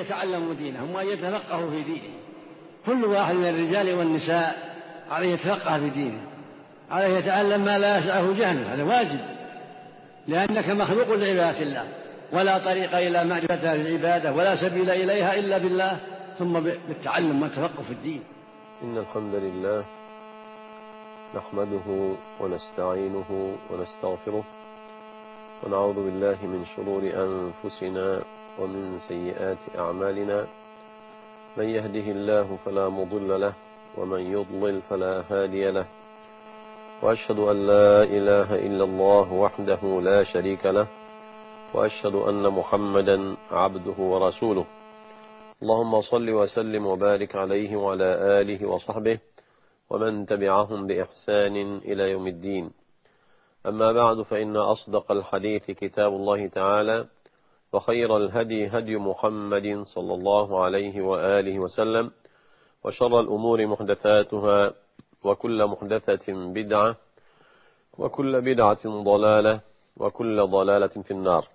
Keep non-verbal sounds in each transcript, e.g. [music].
يتعلموا دينهم وأن يتفقهوا في دينهم كل واحد من الرجال والنساء عليه يتفقه في دينه. عليه يتعلم ما لا يسعه جهله هذا واجب. لأنك مخلوق لعبادة الله. ولا طريق إلى معرفة هذه العبادة ولا سبيل إليها إلا بالله. ثم بالتعلم والتفقه في الدين. إن الحمد لله نحمده ونستعينه ونستغفره ونعوذ بالله من شرور أنفسنا ومن سيئات أعمالنا من يهده الله فلا مضل له ومن يضلل فلا هادي له وأشهد أن لا إله إلا الله وحده لا شريك له وأشهد أن محمدا عبده ورسوله اللهم صل وسلم وبارك عليه وعلى آله وصحبه ومن تبعهم بإحسان إلى يوم الدين. أما بعد فإن أصدق الحديث كتاب الله تعالى وخير الهدي هدي محمد صلى الله عليه وآله وسلم وشر الأمور محدثاتها وكل محدثة بدعة وكل بدعة ضلالة وكل ضلالة في النار.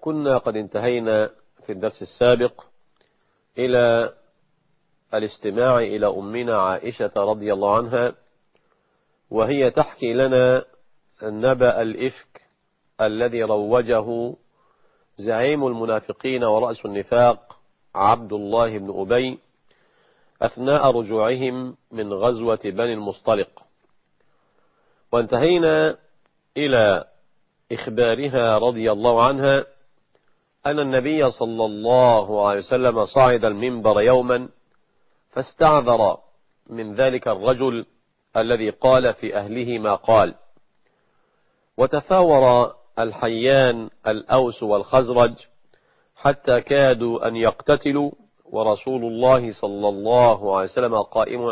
كنا قد انتهينا في الدرس السابق إلى الاستماع إلى أمنا عائشة رضي الله عنها وهي تحكي لنا نبأ الإفك الذي روجه زعيم المنافقين ورأس النفاق عبد الله بن أبي أثناء رجوعهم من غزوة بني المصطلق. وانتهينا إلى إخبارها رضي الله عنها أن النبي صلى الله عليه وسلم صعد المنبر يوما فاستعذر من ذلك الرجل الذي قال في أهله ما قال. وتفاور الحيان الأوس والخزرج حتى كادوا أن يقتتلوا ورسول الله صلى الله عليه وسلم قائم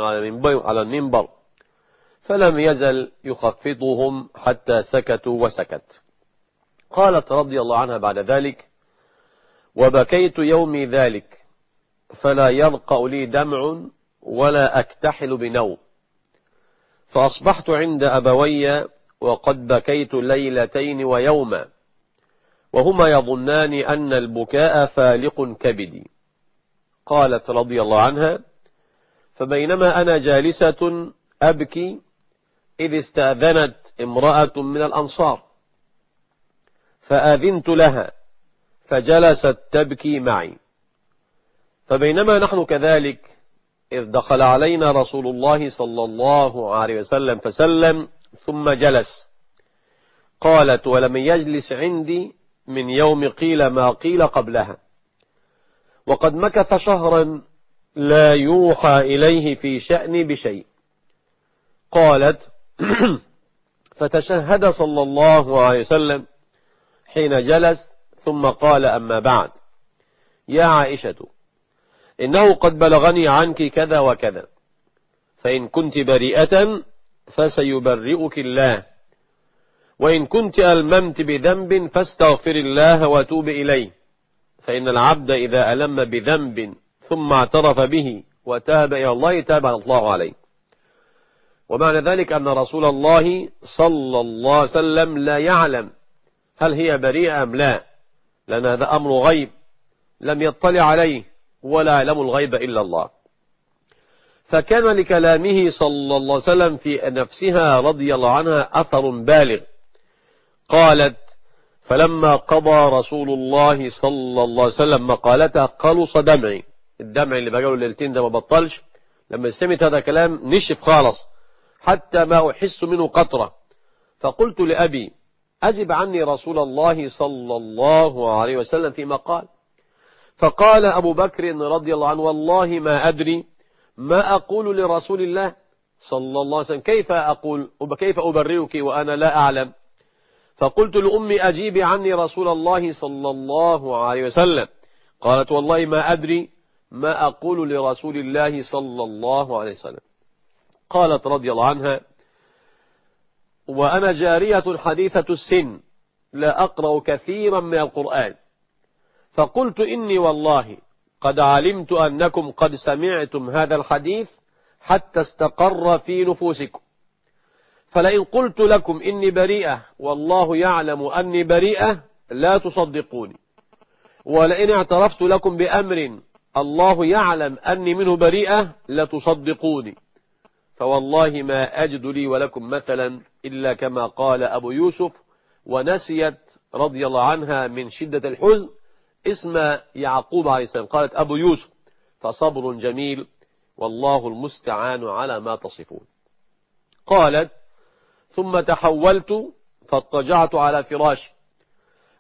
على المنبر فلم يزل يخفضهم حتى سكتوا وسكت. قالت رضي الله عنها بعد ذلك وبكيت يومي ذلك فلا يرقأ لي دمع ولا أكتحل بنوم. فأصبحت عند أبوي وقد بكيت ليلتين ويوما. وهما يظنان أن البكاء فالق كبدي قالت رضي الله عنها فبينما أنا جالسة أبكي إذ استأذنت امرأة من الأنصار فآذنت لها فجلست تبكي معي. فبينما نحن كذلك إذ دخل علينا رسول الله صلى الله عليه وسلم فسلم ثم جلس. قالت ولم يجلس عندي من يوم قيل ما قيل قبلها. وقد مكث شهرا لا يوحى إليه في شأني بشيء. قالت [clears throat] فتشهد صلى الله عليه وسلم حين جلس ثم قال أما بعد يا عائشة إنه قد بلغني عنك كذا وكذا فإن كنت بريئة فسيبرئك الله. وإن كنت ألممت بذنب فاستغفر الله وتوب إليه. فإن العبد إذا ألم بذنب ثم اعترف به وتاب إلى الله تاب الله عليه. ومعنى ذلك أن رسول الله صلى الله عليه وسلم لا يعلم هل هي بريئة أم لا لأن هذا أمر غيب لم يطلع عليه ولا يعلم الغيب إلا الله. فكان لكلامه صلى الله عليه وسلم في نفسها رضي الله عنها أثر بالغ. قالت فلما قضى رسول الله صلى الله عليه وسلم مقالته قلص دمعي. الدمع اللي بقاله الليلتين ده ما بطلش. لما سمعت هذا كلام نشف خالص حتى ما أحس منه قطرة. فقلت لأبي أجب عني رسول الله صلى الله عليه وسلم فيما قال فقال أبو بكر رضي الله عنه والله ما أدري ما أقول لرسول الله صلى الله عليه وسلم؟ كيف أقول؟ وكيف أبرئك وأنا لا أعلم. فقلت لأمي أجيبي عني رسول الله صلى الله عليه وسلم. قالت والله ما أدري ما أقول لرسول الله صلى الله عليه وسلم. قالت رضي الله عنها وأنا جارية حديثة السن لا أقرأ كثيرا من القرآن. فقلت إني والله قد علمت أنكم قد سمعتم هذا الحديث حتى استقر في نفوسكم. فلئن قلت لكم إني بريئة والله يعلم أني بريئة لا تصدقوني. ولئن اعترفت لكم بأمر الله يعلم أني منه بريئة لتصدقوني. فوالله ما أجد لي ولكم مثلا إلا كما قال أبو يوسف ونسيت رضي الله عنها من شدة الحزن اسم يعقوب عليه السلام. قالت أبو يوسف فصبر جميل والله المستعان على ما تصفون. قالت ثم تحولت فاضطجعت على فراشي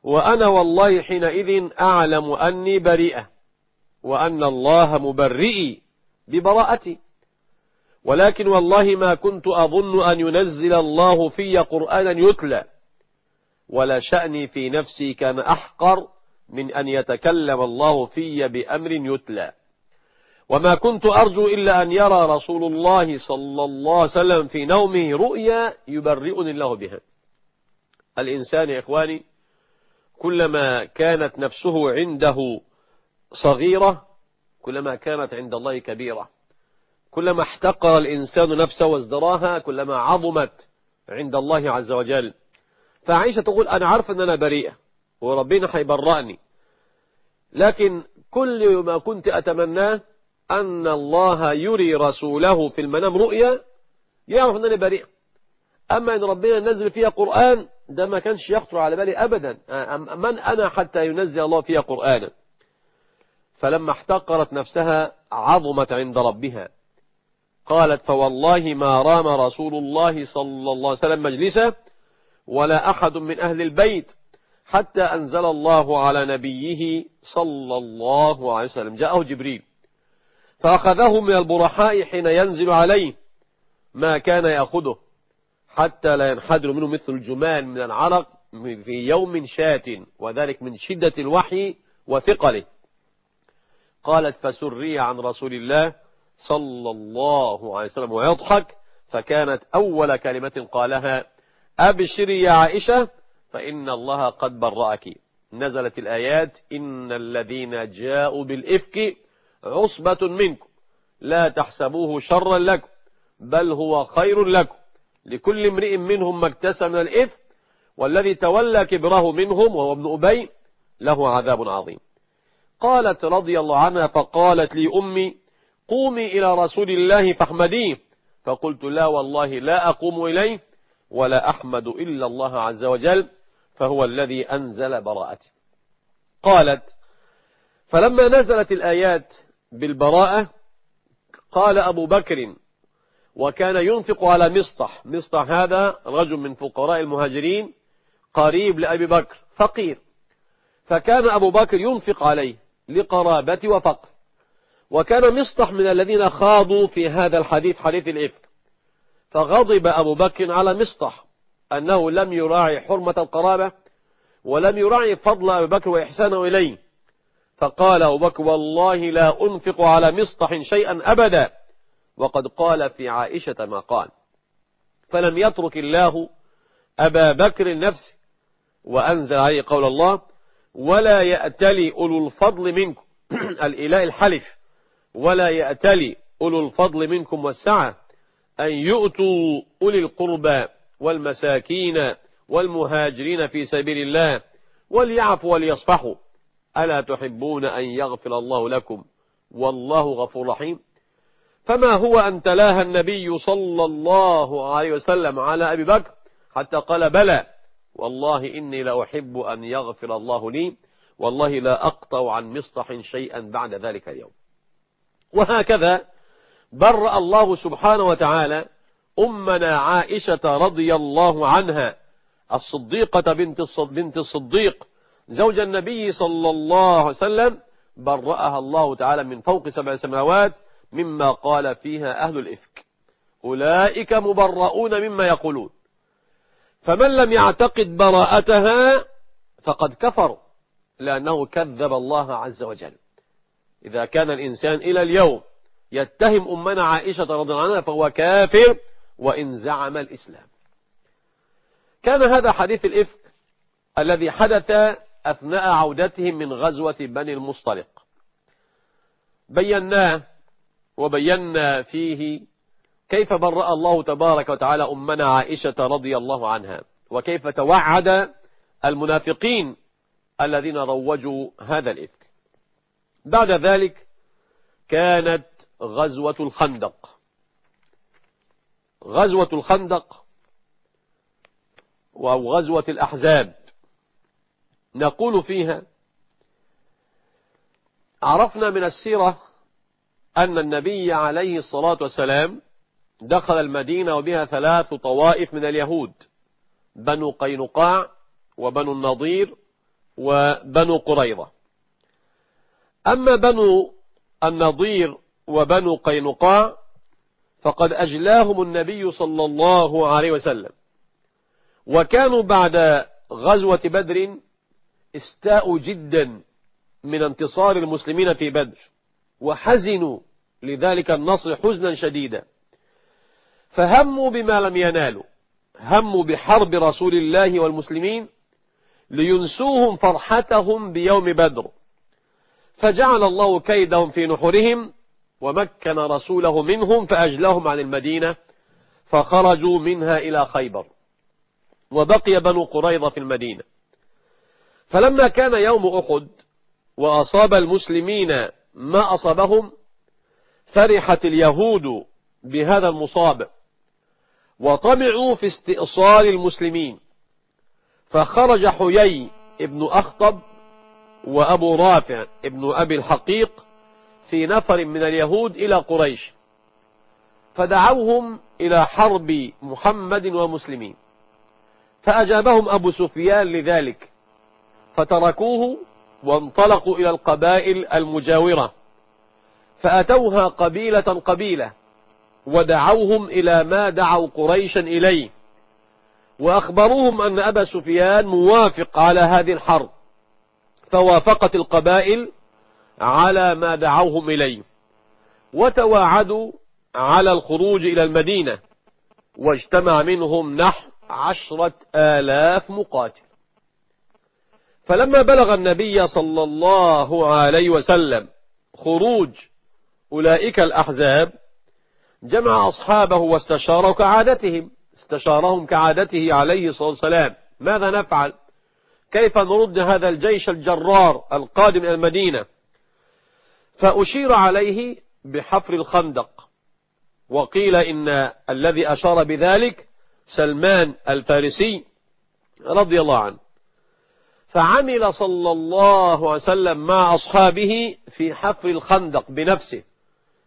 وأنا والله حينئذ أعلم أني بريئة وأن الله مبرئي ببراءتي. ولكن والله ما كنت أظن أن ينزل الله في قرآنا يتلى ولا شأني في نفسي كان أحقر من أن يتكلم الله في بأمر يتلى. وما كنت أرجو إلا أن يرى رسول الله صلى الله عليه وسلم في نومه رؤيا يبرئني الله بها. الإنسان يا إخواني كلما كانت نفسه عنده صغيرة كلما كانت عند الله كبيرة. كلما احتقر الإنسان نفسه وازدراها كلما عظمت عند الله عز وجل. فعائشة تقول أنا عارف أن أنا بريئة. وربنا حيبرأني لكن كل ما كنت أتمناه أن الله يري رسوله في المنام رؤيا يعرف أنني بريء. أما أن ربنا نزل فيها قرآن ده ما كانش يخطر على بالي أبدا. من أنا حتى ينزل الله فيها قرآنا؟ فلما احتقرت نفسها عظمت عند ربها. قالت فوالله ما رام رسول الله صلى الله عليه وسلم مجلسه ولا أحد من أهل البيت حتى أنزل الله على نبيه صلى الله عليه وسلم. جاءه جبريل. فأخذه من البرحاء حين ينزل عليه ما كان يأخذه حتى لا ينحدر منه مثل الجمال من العرق في يوم شات وذلك من شدة الوحي وثقله. قالت فسري عن رسول الله صلى الله عليه وسلم. ويضحك فكانت أول كلمة قالها أبشري يا عائشة فإن الله قد برأك. نزلت الآيات إن الذين جاءوا بالإفك عصبة منكم. لا تحسبوه شرا لكم بل هو خير لكم. لكل امرئ منهم ما اكتسب من الإثم والذي تولى كبره منهم وهو ابن أبي له عذاب عظيم. قالت رضي الله عنها فقالت لي أمي قومي إلى رسول الله فاحمديه. فقلت لا والله لا أقوم إليه ولا أحمد إلا الله عز وجل. فهو الذي أنزل براءتي قالت فلما نزلت الآيات بالبراءة قال أبو بكر وكان ينفق على مصطح. مصطح هذا رجل من فقراء المهاجرين قريب لأبي بكر فقير. فكان أبو بكر ينفق عليه لقرابة وفقر. وكان مصطح من الذين خاضوا في هذا الحديث حديث الإفك. فغضب أبو بكر على مصطح. أنه لم يراعي حرمة القرابة ولم يراعي فضل أبي بكر وإحسانه إليه. فقال أبو بكر والله لا أنفق على مصطح شيئا أبدا. وقد قال في عائشة ما قال. فلم يترك الله أبا بكر نفسه وأنزل عليه قول الله ولا يأتلي أولو الفضل منكم. [clears throat] الإله الحلف ولا يأتلي أولو الفضل منكم والسعة أن يؤتوا أولي القربى والمساكين والمهاجرين في سبيل الله وليعفوا وليصفحوا. ألا تحبون أن يغفر الله لكم؟ والله غفور رحيم. فما هو أن تلاها النبي صلى الله عليه وسلم على أبي بكر حتى قال بلى؟ والله إني لأحب أن يغفر الله لي والله لا أقطع عن مصطح شيئا بعد ذلك اليوم. وهكذا برأ الله سبحانه وتعالى أمنا عائشة رضي الله عنها الصديقة بنت الصديق زوج النبي صلى الله عليه وسلم برأها الله تعالى من فوق سبع سماوات مما قال فيها أهل الإفك. أولئك مبرؤون مما يقولون. فمن لم يعتقد براءتها فقد كفر لأنه كذب الله عز وجل. إذا كان الإنسان إلى اليوم يتهم أمنا عائشة رضي الله عنها فهو كافر وإن زعم الإسلام. كان هذا حديث الإفك الذي حدث أثناء عودتهم من غزوة بني المصطلق. بيناه وبينا فيه كيف برأ الله تبارك وتعالى أمنا عائشة رضي الله عنها وكيف توعد المنافقين الذين روجوا هذا الإفك. بعد ذلك كانت غزوة الخندق. غزوة الخندق أو غزوة الأحزاب. نقول فيها عرفنا من السيرة أن النبي عليه الصلاة والسلام دخل المدينة وبها ثلاث طوائف من اليهود بنو قينقاع وبنو النضير وبنو قريظة. أما بنو النضير وبنو قينقاع فقد أجلاهم النبي صلى الله عليه وسلم. وكانوا بعد غزوة بدر استاءوا جدا من انتصار المسلمين في بدر وحزنوا لذلك النصر حزنا شديدا. فهموا بما لم ينالوا هموا بحرب رسول الله والمسلمين لينسوهم فرحتهم بيوم بدر. فجعل الله كيدهم في نحرهم ومكن رسوله منهم فأجلهم عن المدينة فخرجوا منها إلى خيبر. وبقي بنو قريظة في المدينة. فلما كان يوم أحد وأصاب المسلمين ما أصابهم فرحت اليهود بهذا المصاب وطمعوا في استئصال المسلمين. فخرج حيي ابن أخطب وأبو رافع ابن أبي الحقيق في نفر من اليهود إلى قريش. فدعوهم إلى حرب محمد ومسلمين. فأجابهم أبو سفيان لذلك. فتركوه وانطلقوا إلى القبائل المجاورة. فأتوها قبيلة قبيلة ودعوهم إلى ما دعوا قريشا إليه. وأخبروهم أن أبا سفيان موافق على هذه الحرب. فوافقت القبائل على ما دعوهم إليه وتواعدوا على الخروج إلى المدينة واجتمع منهم نحو عشرة آلاف مقاتل. فلما بلغ النبي صلى الله عليه وسلم خروج أولئك الأحزاب جمع أصحابه واستشاره كعادتهم استشارهم كعادته عليه الصلاة والسلام. ماذا نفعل؟ كيف نرد هذا الجيش الجرار القادم إلى المدينة؟ فأشير عليه بحفر الخندق. وقيل إن الذي أشار بذلك سلمان الفارسي رضي الله عنه. فعمل صلى الله عليه وسلم مع أصحابه في حفر الخندق بنفسه.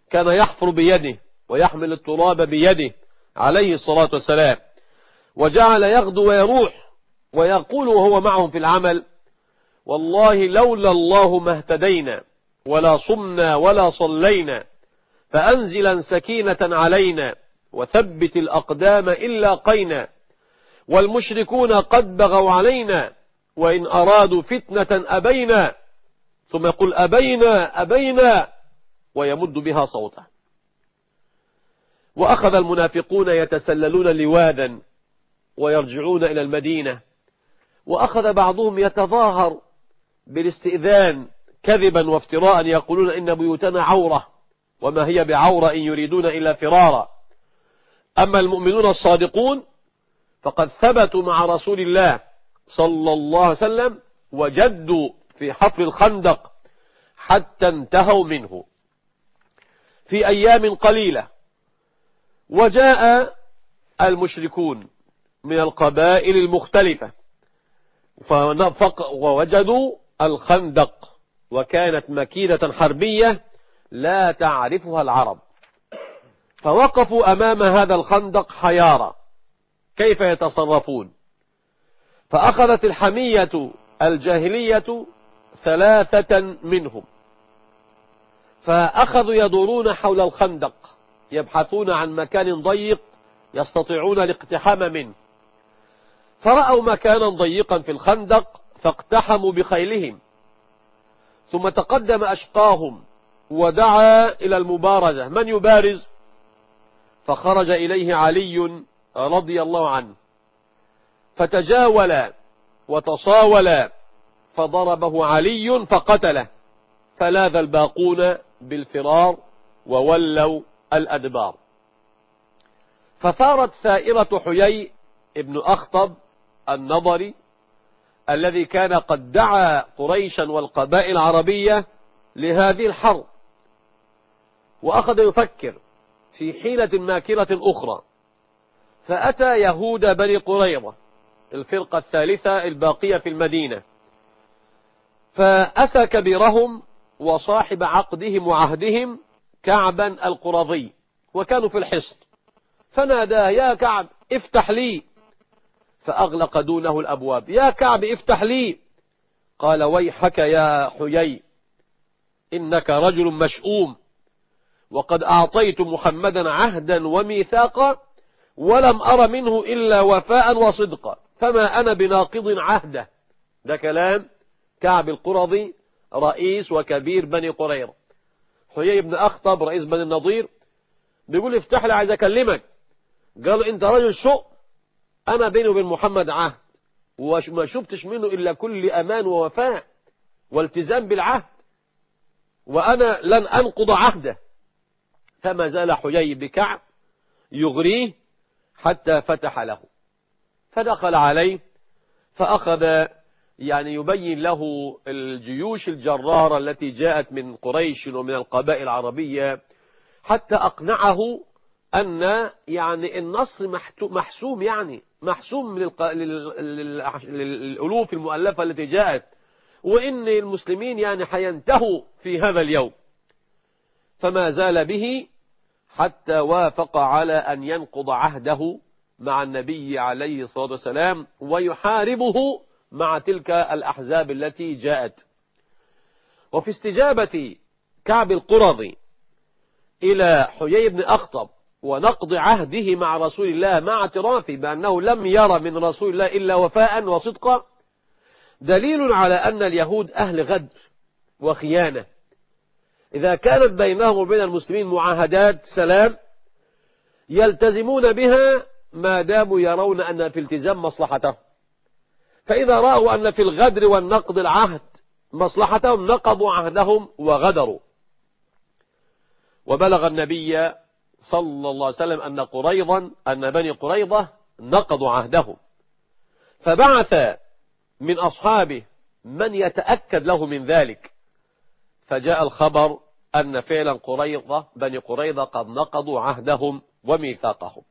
كان يحفر بيده ويحمل التراب بيده عليه الصلاة والسلام. وجعل يغدو ويروح ويقول وهو معهم في العمل والله لولا الله ما اهتدينا ولا صمنا ولا صلينا فأنزلا سكينة علينا وثبت الأقدام إلا قينا. والمشركون قد بغوا علينا وإن أرادوا فتنة أبينا. ثم يقول أبينا أبينا ويمد بها صوته. وأخذ المنافقون يتسللون لوادا ويرجعون إلى المدينة. وأخذ بعضهم يتظاهر بالاستئذان كذبا وافتراء يقولون إن بيوتنا عورة وما هي بعورة إن يريدون إلا فرارا. أما المؤمنون الصادقون فقد ثبتوا مع رسول الله صلى الله عليه وسلم وجدوا في حفر الخندق حتى انتهوا منه. في أيام قليلة وجاء المشركون من القبائل المختلفة ووجدوا الخندق. وكانت مكيدة حربية لا تعرفها العرب. فوقفوا أمام هذا الخندق حيارى كيف يتصرفون؟ فأخذت الحمية الجاهلية ثلاثة منهم. فأخذوا يدورون حول الخندق يبحثون عن مكان ضيق يستطيعون الاقتحام منه. فرأوا مكانا ضيقا في الخندق فاقتحموا بخيلهم. ثم تقدم أشقاهم ودعا إلى المبارزة. من يبارز؟ فخرج إليه علي رضي الله عنه. فتجاول وتصاول فضربه علي فقتله. فلاذ الباقون بالفرار وولوا الأدبار. فثارت ثائرة حيي ابن أخطب النظري الذي كان قد دعا قريشا والقبائل العربية لهذه الحرب. وأخذ يفكر في حيلة ماكرة أخرى. فأتى يهود بني قريظة الفرقة الثالثة الباقية في المدينة. فأتى كبيرهم وصاحب عقدهم وعهدهم كعبا القرظي وكانوا في الحصن. فناداه يا كعب افتح لي فأغلق دونه الأبواب. يا كعب افتح لي. قال ويحك يا حيي. إنك رجل مشؤوم. وقد أعطيت محمدا عهدا وميثاقا ولم أر منه إلا وفاء وصدقا. فما أنا بناقض عهده. ده كلام كعب القرظي رئيس وكبير بني قريظة. حيي بن أخطب رئيس بني النضير بيقول افتح لي عايز أكلمك. قالوا أنت رجل شؤ أنا بيني وبين محمد عهد وما شفتش منه إلا كل أمان ووفاء والتزام بالعهد وأنا لن أنقض عهده. فما زال حيي بكعب يغريه حتى فتح له. فدخل عليه فأخذ يعني يبين له الجيوش الجرارة التي جاءت من قريش ومن القبائل العربية حتى أقنعه أن يعني النصر محسوم يعني. محسوم للألوف المؤلفة التي جاءت. وإن المسلمين يعني حينتهوا في هذا اليوم. فما زال به حتى وافق على أن ينقض عهده مع النبي عليه الصلاة والسلام ويحاربه مع تلك الأحزاب التي جاءت. وفي استجابة كعب القرظي إلى حيي بن أخطب ونقض عهده مع رسول الله مع اعترافه بأنه لم يرى من رسول الله إلا وفاء وصدقا. دليل على أن اليهود أهل غدر وخيانة. إذا كانت بينهم وبين المسلمين معاهدات سلام يلتزمون بها ما داموا يرون أن في التزام مصلحتهم. فإذا رأوا أن في الغدر والنقض العهد مصلحتهم نقضوا عهدهم وغدروا. وبلغ النبي صلى الله عليه وسلم أن قريضا أن بني قريضة نقضوا عهدهم. فبعث من أصحابه من يتأكد له من ذلك. فجاء الخبر أن فعلا قريضة بني قريضة قد نقضوا عهدهم وميثاقهم.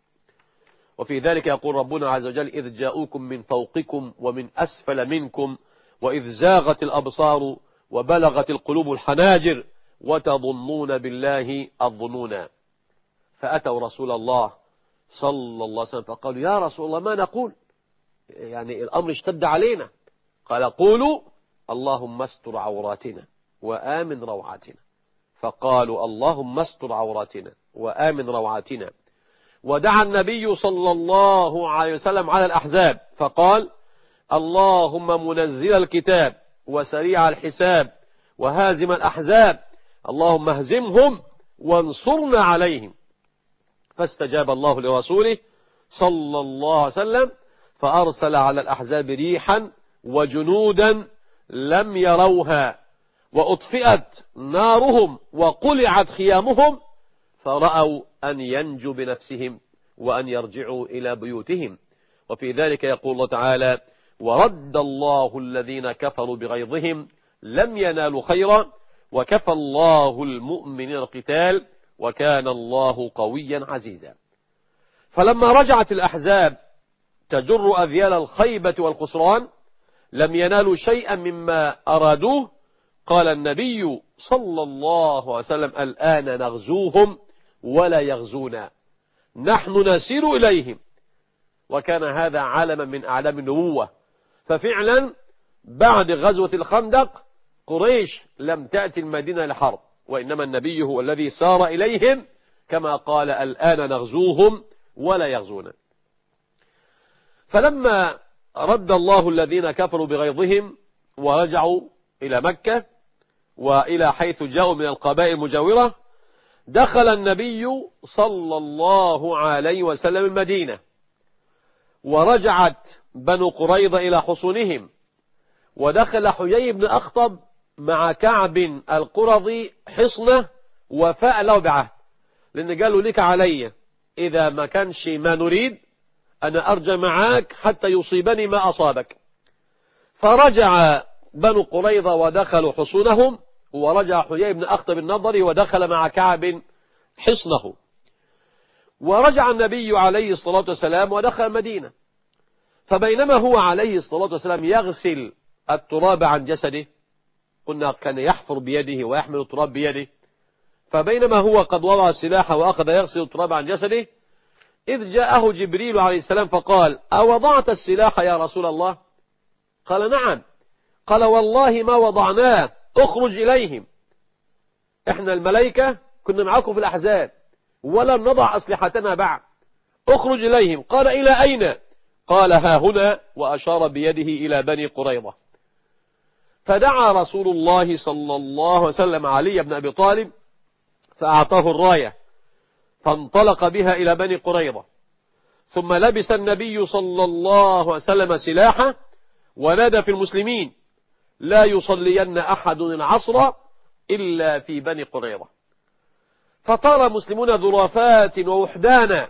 وفي ذلك يقول ربنا عز وجل إذ جاءوكم من فوقكم ومن أسفل منكم وإذ زاغت الأبصار وبلغت القلوب الحناجر وتظنون بالله الظنونا. فأتوا رسول الله صلى الله عليه وسلم فقالوا يا رسول الله ما نقول؟ يعني الأمر اشتد علينا. قال قولوا اللهم استر عوراتنا وآمن روعاتنا. فقالوا اللهم استر عوراتنا وآمن روعاتنا. ودعا النبي صلى الله عليه وسلم على الأحزاب فقال اللهم منزل الكتاب وسريع الحساب وهازم الأحزاب اللهم اهزمهم وانصرنا عليهم. فاستجاب الله لرسوله صلى الله عليه وسلم فأرسل على الأحزاب ريحا وجنودا لم يروها وأطفئت نارهم وقلعت خيامهم فرأوا أن ينجوا بنفسهم وأن يرجعوا إلى بيوتهم. وفي ذلك يقول الله تعالى ورد الله الذين كفروا بغيظهم لم ينالوا خيرا وكفى الله المؤمنين القتال وكان الله قويا عزيزا. فلما رجعت الأحزاب تجر أذيال الخيبة والخسران لم ينالوا شيئا مما أرادوه قال النبي صلى الله عليه وسلم الآن نغزوهم ولا يغزونا. نحن نسير إليهم. وكان هذا علما من أعلام النبوة. ففعلا بعد غزوة الخندق قريش لم تأتي المدينة لحرب. وإنما النبي هو الذي سار إليهم كما قال الآن نغزوهم ولا يغزونا فلما رد الله الذين كفروا بغيظهم ورجعوا إلى مكة وإلى حيث جاءوا من القبائل المجاورة دخل النبي صلى الله عليه وسلم المدينة ورجعت بنو قريظة إلى حصونهم ودخل حيي بن أخطب مع كعب القرظي حصنة وفاء له بعهد. لأن قالوا لك علي إذا ما كانش ما نريد أنا أرجى معاك حتى يصيبني ما أصابك. فرجع بنو قريظة ودخلوا حصونهم ورجع حيي بن أخطب النظري ودخل مع كعب حصنه. ورجع النبي عليه الصلاة والسلام ودخل المدينة. فبينما هو عليه الصلاة والسلام يغسل التراب عن جسده قلنا كان يحفر بيده ويحمل التراب بيده. فبينما هو قد وضع السلاح وأخذ يغسل التراب عن جسده إذ جاءه جبريل عليه السلام فقال أوضعت السلاح يا رسول الله؟ قال نعم. قال والله ما وضعناه اخرج إليهم. إحنا الملائكة كنا معكم في الأحزاب ولم نضع أسلحتنا بعد اخرج إليهم. قال إلى أين؟ قال ها هنا وأشار بيده إلى بني قريظة. فدعا رسول الله صلى الله عليه وسلم علي بن أبي طالب فأعطاه الراية فانطلق بها إلى بني قريظة. ثم لبس النبي صلى الله وسلم سلاحه ونادى في المسلمين لا يصلين أحد العصر إلا في بني قريظة. فطار المسلمون ذرافات ووحدانا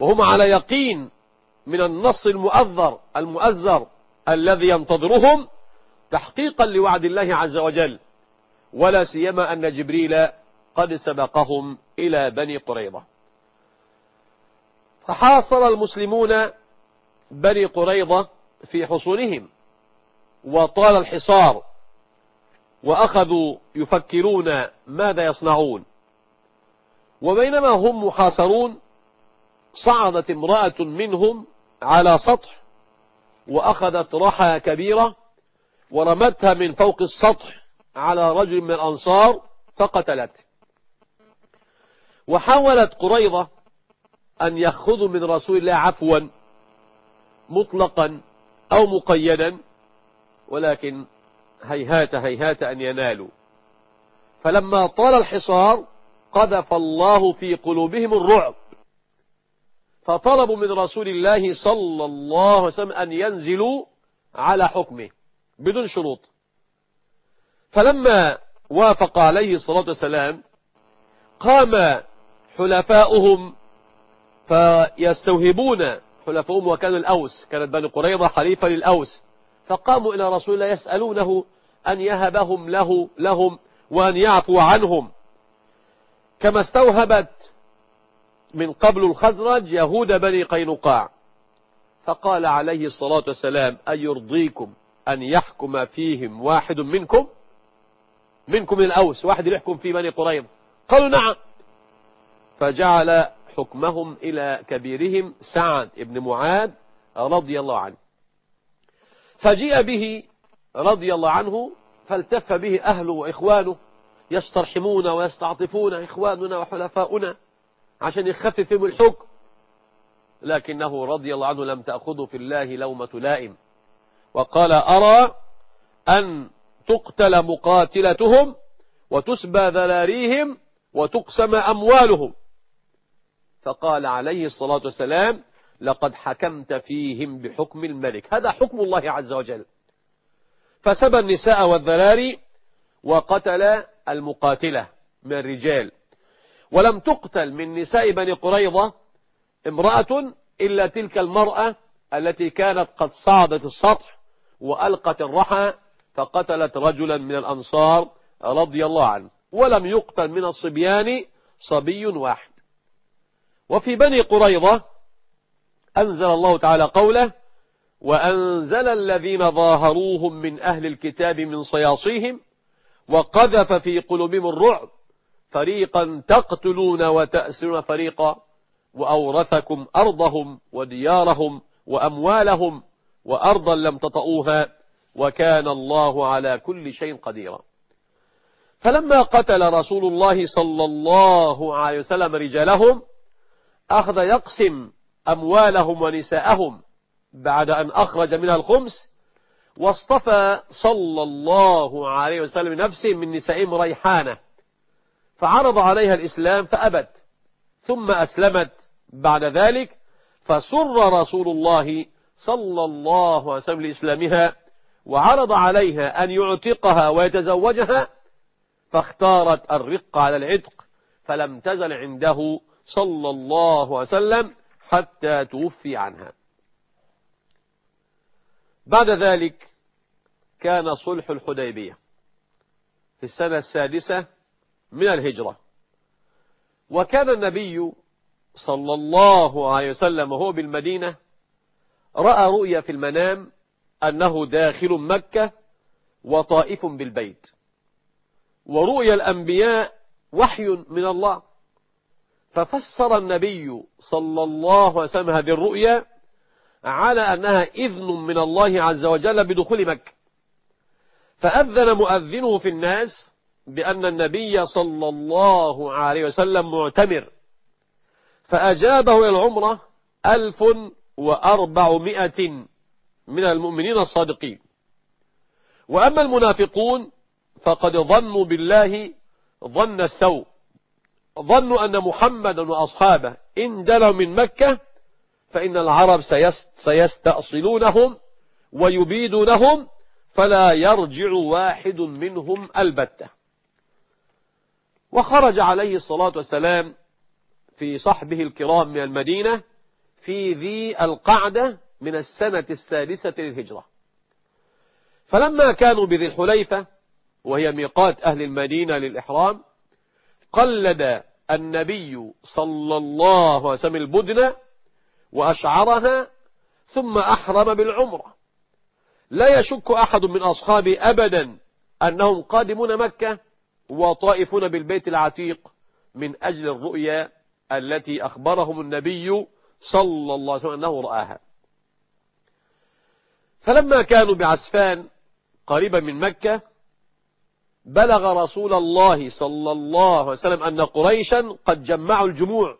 وهم على يقين من النص المؤذر المؤذر الذي ينتظرهم تحقيقا لوعد الله عز وجل. ولا سيما أن جبريل قد سبقهم إلى بني قريظة. فحاصر المسلمون بني قريظة في حصونهم وطال الحصار وأخذوا يفكرون ماذا يصنعون. وبينما هم محاصرون صعدت امرأة منهم على سطح وأخذت رحى كبيرة ورمتها من فوق السطح على رجل من الأنصار فقتلت. وحاولت قريضة أن يأخذوا من رسول الله عفوا مطلقا أو مقيدا ولكن هيهات هيهات أن ينالوا. فلما طال الحصار قذف الله في قلوبهم الرعب. فطلبوا من رسول الله صلى الله عليه وسلم أن ينزلوا على حكمه. بدون شروط. فلما وافق عليه الصلاة والسلام قام حلفاؤهم فيستوهبون. حلفاؤهم وكانوا الأوس كانت بني قريظة حليفة للأوس. فقاموا إلى رسول الله يسألونه أن يهبهم له لهم وأن يعفو عنهم. كما استوهبت من قبل الخزرج يهود بني قينقاع. فقال عليه الصلاة والسلام أيرضيكم؟ أن يحكم فيهم واحد منكم منكم من الأوس واحد يحكم في بني قريظ قالوا نعم. فجعل حكمهم إلى كبيرهم سعد بن معاذ رضي الله عنه. فجيء به رضي الله عنه فالتف به أهله وإخوانه يسترحمون ويستعطفون إخواننا وحلفاؤنا عشان يخففهم الحكم. لكنه رضي الله عنه لم تأخذه في الله لومة لائم. وقال أرى أن تقتل مقاتلتهم وتسبى ذلاريهم وتقسم أموالهم. فقال عليه الصلاة والسلام لقد حكمت فيهم بحكم الملك. هذا حكم الله عز وجل. فسبى النساء والذراري وقتل المقاتلة من الرجال. ولم تقتل من نساء بني قريظة امرأة إلا تلك المرأة التي كانت قد صعدت السطح وألقت الرحى فقتلت رجلا من الأنصار رضي الله عنه ولم يقتل من الصبيان صبي واحد. وفي بني قريظة أنزل الله تعالى قوله وأنزل الذين ظاهروهم من أهل الكتاب من صياصيهم وقذف في قلوبهم الرعب فريقا تقتلون وتأسرون فريقا وأورثكم أرضهم وديارهم وأموالهم وأرضا لم تطؤوها وكان الله على كل شيء قديرا. فلما قتل رسول الله صلى الله عليه وسلم رجالهم أخذ يقسم أموالهم ونساءهم بعد أن أخرج منها الخمس واصطفى صلى الله عليه وسلم نفسه من نسائهم ريحانة فعرض عليها الإسلام فأبت ثم أسلمت بعد ذلك فسر رسول الله صلى الله عليه وسلم لإسلامها وعرض عليها أن يعتقها ويتزوجها فاختارت الرق على العتق فلم تزل عنده صلى الله عليه وسلم حتى توفي عنها. بعد ذلك كان صلح الحديبية في السنة السادسة من الهجرة. وكان النبي صلى الله عليه وسلم وهو بالمدينة رأى رؤيا في المنام أنه داخل مكة وطائف بالبيت. ورؤيا الأنبياء وحي من الله. ففسر النبي صلى الله عليه وسلم هذه الرؤيا على أنها إذن من الله عز وجل بدخول مكة. فأذن مؤذنه في الناس بأن النبي صلى الله عليه وسلم معتمر. فأجابه إلى العمرة ألف وأربعمائة من المؤمنين الصادقين. وأما المنافقون فقد ظنوا بالله ظن السوء. ظنوا أن محمدا وأصحابه إن دلوا من مكة فإن العرب سيستأصلونهم ويبيدونهم فلا يرجع واحد منهم البتة. وخرج عليه الصلاة والسلام في صحبه الكرام من المدينة في ذي القعدة من السنة السادسة للهجرة. فلما كانوا بذي الحليفة وهي ميقات أهل المدينة للإحرام قلد النبي صلى الله عليه وسلم البدن وأشعرها ثم أحرم بالعمرة. لا يشك أحد من أصحابي أبدا أنهم قادمون مكة وطائفون بالبيت العتيق من أجل الرؤيا التي أخبرهم النبي صلى الله عليه وسلم أنه رآها. فلما كانوا بعسفان قريبا من مكة بلغ رسول الله صلى الله عليه وسلم أن قريشا قد جمعوا الجموع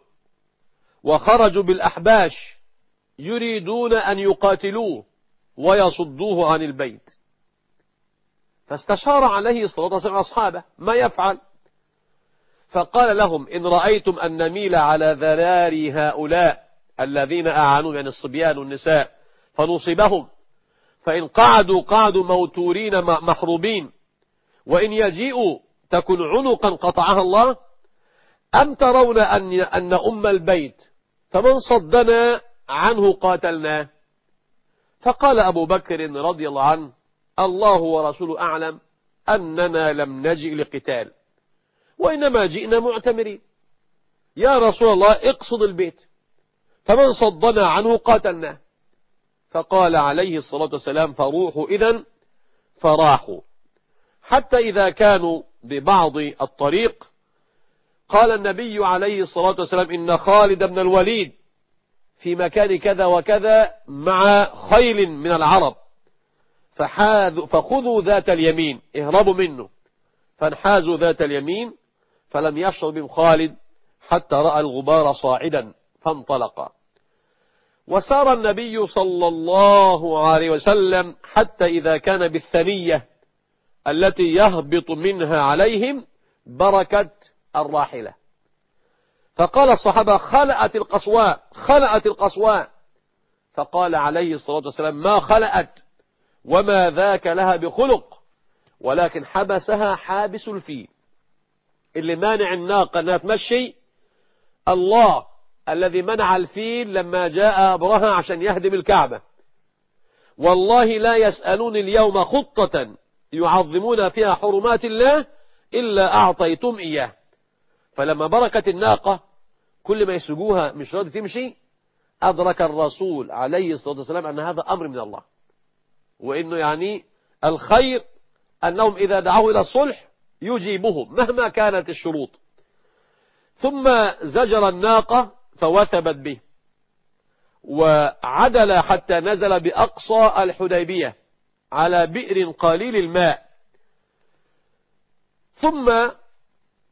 وخرجوا بالأحباش يريدون أن يقاتلوه ويصدوه عن البيت. فاستشار عليه الصلاة والسلام أصحابه ما يفعل؟ فقال لهم إن رأيتم أن نميل على ذراري هؤلاء الذين أعانوا يعني الصبيان والنساء فنصيبهم. فإن قعدوا قعدوا موتورين محروبين وإن يجيئوا تكن عنقا قطعها الله. أم ترون أن, أن أم البيت فمن صدنا عنه قاتلناه فقال أبو بكر رضي الله عنه الله ورسوله أعلم أننا لم نجئ لقتال وإنما جئنا معتمرين. يا رسول الله اقصد البيت. فمن صدنا عنه قاتلناه فقال عليه الصلاة والسلام فروحوا إذن فراحوا. حتى إذا كانوا ببعض الطريق قال النبي عليه الصلاة والسلام إن خالد بن الوليد في مكان كذا وكذا مع خيل من العرب فخذوا ذات اليمين اهربوا منه. فانحازوا ذات اليمين فلم يشعر بهم خالد حتى رأى الغبار صاعدا. فانطلق. وسار النبي صلى الله عليه وسلم حتى إذا كان بالثنية التي يهبط منها عليهم بركة الراحلة. فقال الصحابة خلأت القصواء خلأت القصواء. فقال عليه الصلاة والسلام ما خلأت وما ذاك لها بخلق ولكن حبسها حابس الفيل. اللي مانع الناقة إنها تمشي الله الذي منع الفيل لما جاء أبرهة عشان يهدم الكعبة. والله لا يسألون اليوم خطة يعظمون فيها حرمات الله إلا أعطيتم إياه. فلما بركت الناقة كل ما يسجوها مش راضي تمشي أدرك الرسول عليه الصلاة والسلام أن هذا أمر من الله. وإنه يعني الخير أنهم إذا دعوا إلى الصلح يجيبهم مهما كانت الشروط. ثم زجر الناقة فوثبت به. وعدل حتى نزل بأقصى الحديبية على بئر قليل الماء. ثم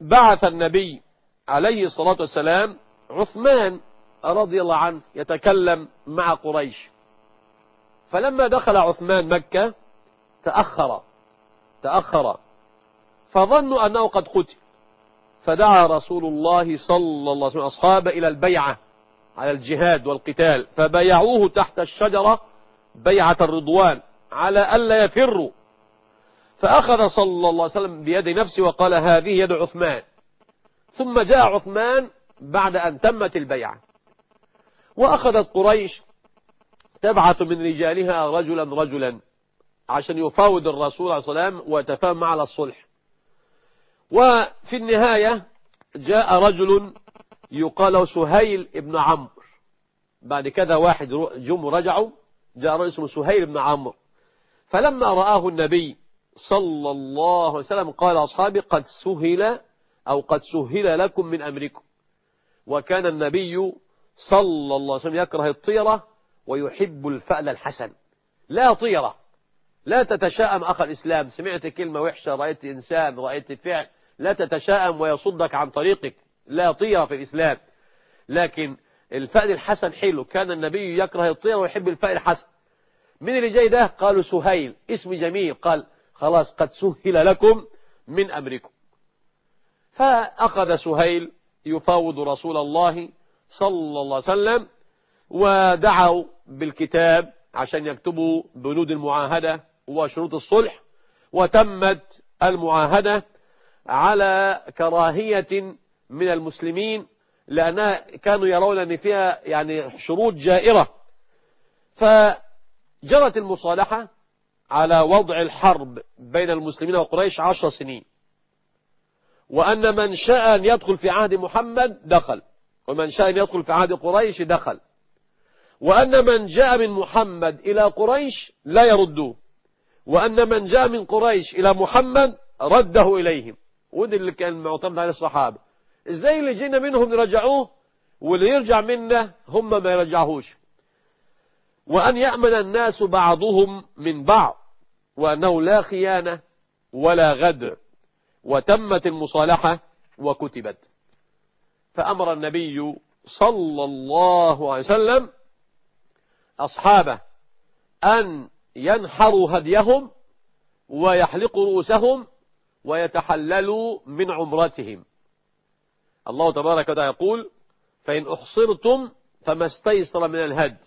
بعث النبي عليه الصلاة والسلام عثمان رضي الله عنه يتكلم مع قريش. فلما دخل عثمان مكة تأخر تأخر. فظنوا أنه قد قتل. فدعا رسول الله صلى الله عليه وسلم أصحابه إلى البيعة على الجهاد والقتال فبيعوه تحت الشجرة بيعة الرضوان على ألا يفروا. فأخذ صلى الله عليه وسلم بيد نفسه وقال هذه يد عثمان. ثم جاء عثمان بعد أن تمت البيعة. وأخذت قريش تبعث من رجالها رجلا رجلا عشان يفاوض الرسول عليه الصلاة والسلام ويتفاهم على الصلح. وفي النهاية جاء رجل يقال سهيل ابن عمرو. بعد كذا واحد جم رجعوا جاء رجل اسمه سهيل بن عمرو. فلما رآه النبي صلى الله عليه وسلم قال أصحابي قد سهل أو قد سهل لكم من أمركم. وكان النبي صلى الله عليه وسلم يكره الطيرة ويحب الفأل الحسن. لا طيرة. لا تتشاءم أخ الإسلام. سمعت كلمة وحشة رأيت إنسان رأيت فعل. لا تتشاءم ويصدك عن طريقك. لا طيرة في الإسلام. لكن الفأل الحسن حلو كان النبي يكره الطيرة ويحب الفأل الحسن. من اللي جاي ده؟ قالوا سهيل. اسم جميل. قال خلاص قد سهل لكم من أمركم. فأخذ سهيل يفاوض رسول الله صلى الله عليه وسلم ودعوا بالكتاب عشان يكتبوا بنود المعاهدة وشروط الصلح. وتمت المعاهدة على كراهية من المسلمين لأنها كانوا يرون أن فيها يعني شروط جائرة. فجرت المصالحة على وضع الحرب بين المسلمين وقريش عشر سنين. وأن من شاء أن يدخل في عهد محمد دخل ومن شاء أن يدخل في عهد قريش دخل. وأن من جاء من محمد إلى قريش لا يردوه وأن من جاء من قريش إلى محمد رده إليهم. ودي اللي كان معتمد عليه الصحابة. إزاي اللي جينا منهم يرجعوه؟ واللي يرجع منا هم ما يرجعوهوش وأن يأمن الناس بعضهم من بعض وأنه لا خيانة ولا غدر. وتمت المصالحة وكتبت. فأمر النبي صلى الله عليه وسلم أصحابه أن ينحروا هديهم ويحلقوا رؤوسهم ويتحللوا من عمرتهم. الله تبارك وتعالى يقول فإن أحصرتم فما استيسر من الهد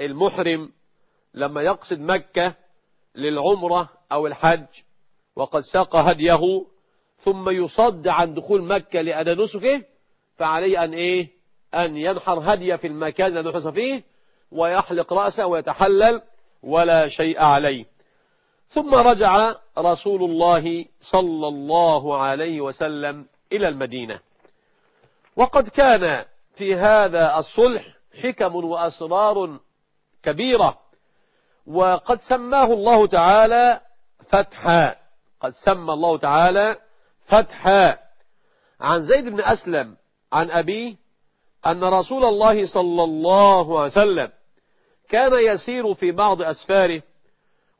المحرم لما يقصد مكة للعمرة أو الحج وقد ساق هديه ثم يصد عن دخول مكة لأدى نسكه فعليه أن إيه؟ أن ينحر هدي في المكان الذي نحس فيه ويحلق رأسه ويتحلل ولا شيء عليه. ثم رجع رسول الله صلى الله عليه وسلم إلى المدينة. وقد كان في هذا الصلح حكم وأسرار كبيرة وقد سماه الله تعالى فتحا. قد سمى الله تعالى فتحا. عن زيد بن أسلم عن أبيه أن رسول الله صلى الله عليه وسلم كان يسير في بعض أسفاره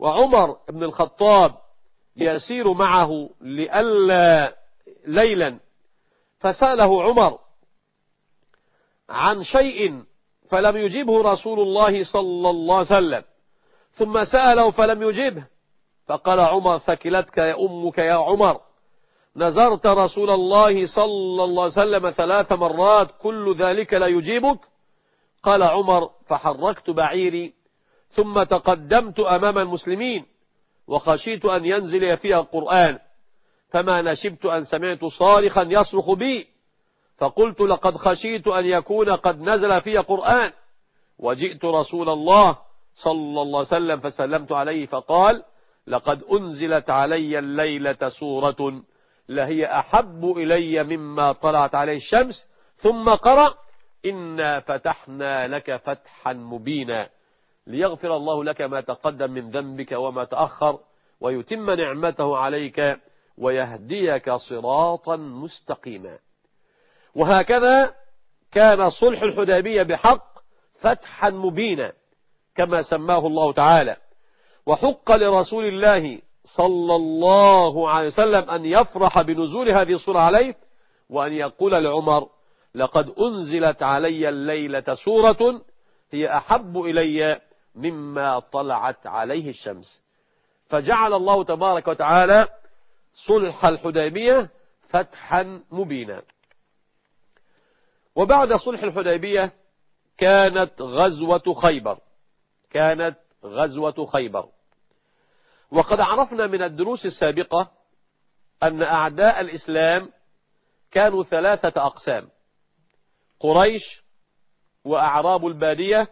وعمر بن الخطاب يسير معه لألا ليلا. فسأله عمر عن شيء فلم يجبه رسول الله صلى الله عليه وسلم. ثم سأله فلم يجبه فقال عمر ثكلتك يا أمك يا عمر. نزرت رسول الله صلى الله عليه وسلم ثلاث مرات كل ذلك لا يجيبك؟ قال عمر فحركت بعيري ثم تقدمت أمام المسلمين وخشيت أن ينزل فيها القرآن فما نشبت أن سمعت صارخا يصرخ بي فقلت لقد خشيت أن يكون قد نزل في قرآن وجئت رسول الله صلى الله عليه وسلم فسلمت عليه فقال لقد أنزلت علي الليلة سورة لهي أحب إلي مما طلعت عليه الشمس ثم قرأ إنا فتحنا لك فتحا مبينا ليغفر الله لك ما تقدم من ذنبك وما تأخر ويتم نعمته عليك ويهديك صراطا مستقيما. وهكذا كان صلح الحديبية بحق فتحا مبينا كما سماه الله تعالى. وحق لرسول الله صلى الله عليه وسلم أن يفرح بنزول هذه الصورة عليه وأن يقول لعمر لقد أنزلت علي الليلة سورة هي أحب إلي مما طلعت عليه الشمس. فجعل الله تبارك وتعالى صلح الحديبية فتحا مبينا. وبعد صلح الحديبية كانت غزوة خيبر. كانت غزوة خيبر. وقد عرفنا من الدروس السابقة أن أعداء الإسلام كانوا ثلاثة أقسام قريش وأعراب البادية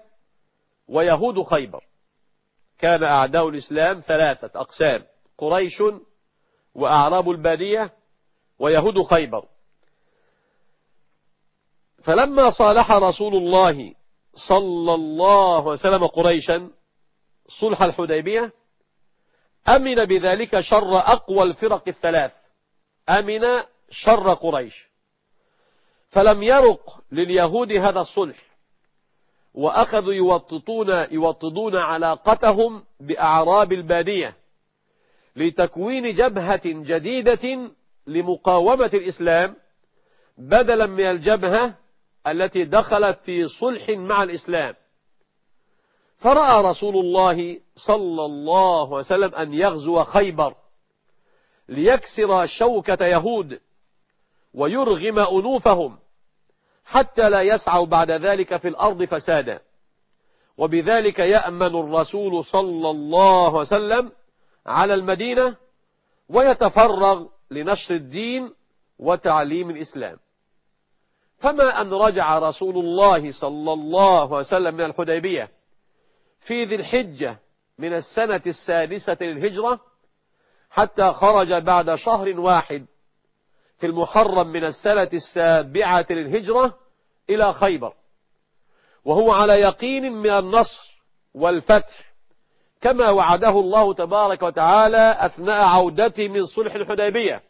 ويهود خيبر. كان أعداء الإسلام ثلاثة أقسام قريش وأعراب البادية ويهود خيبر. فلما صالح رسول الله صلى الله وسلم قريشا صلح الحديبية أمن بذلك شر أقوى الفرق الثلاث. أمن شر قريش. فلم يرق لليهود هذا الصلح. وأخذوا يوططون يوطدون علاقتهم بأعراب البادية لتكوين جبهة جديدة لمقاومة الإسلام بدلا من الجبهة التي دخلت في صلح مع الإسلام. فرأى رسول الله صلى الله عليه وسلم أن يغزو خيبر ليكسر شوكة يهود ويرغم أنوفهم. حتى لا يسعوا بعد ذلك في الأرض فسادا. وبذلك يأمن الرسول صلى الله عليه وسلم على المدينة ويتفرغ لنشر الدين وتعليم الإسلام. فما أن رجع رسول الله صلى الله عليه وسلم من الحديبية في ذي الحجة من السنة السادسة للهجرة حتى خرج بعد شهر واحد في المحرم من السنة السابعة للهجرة إلى خيبر وهو على يقين من النصر والفتح كما وعده الله تبارك وتعالى أثناء عودته من صلح الحديبية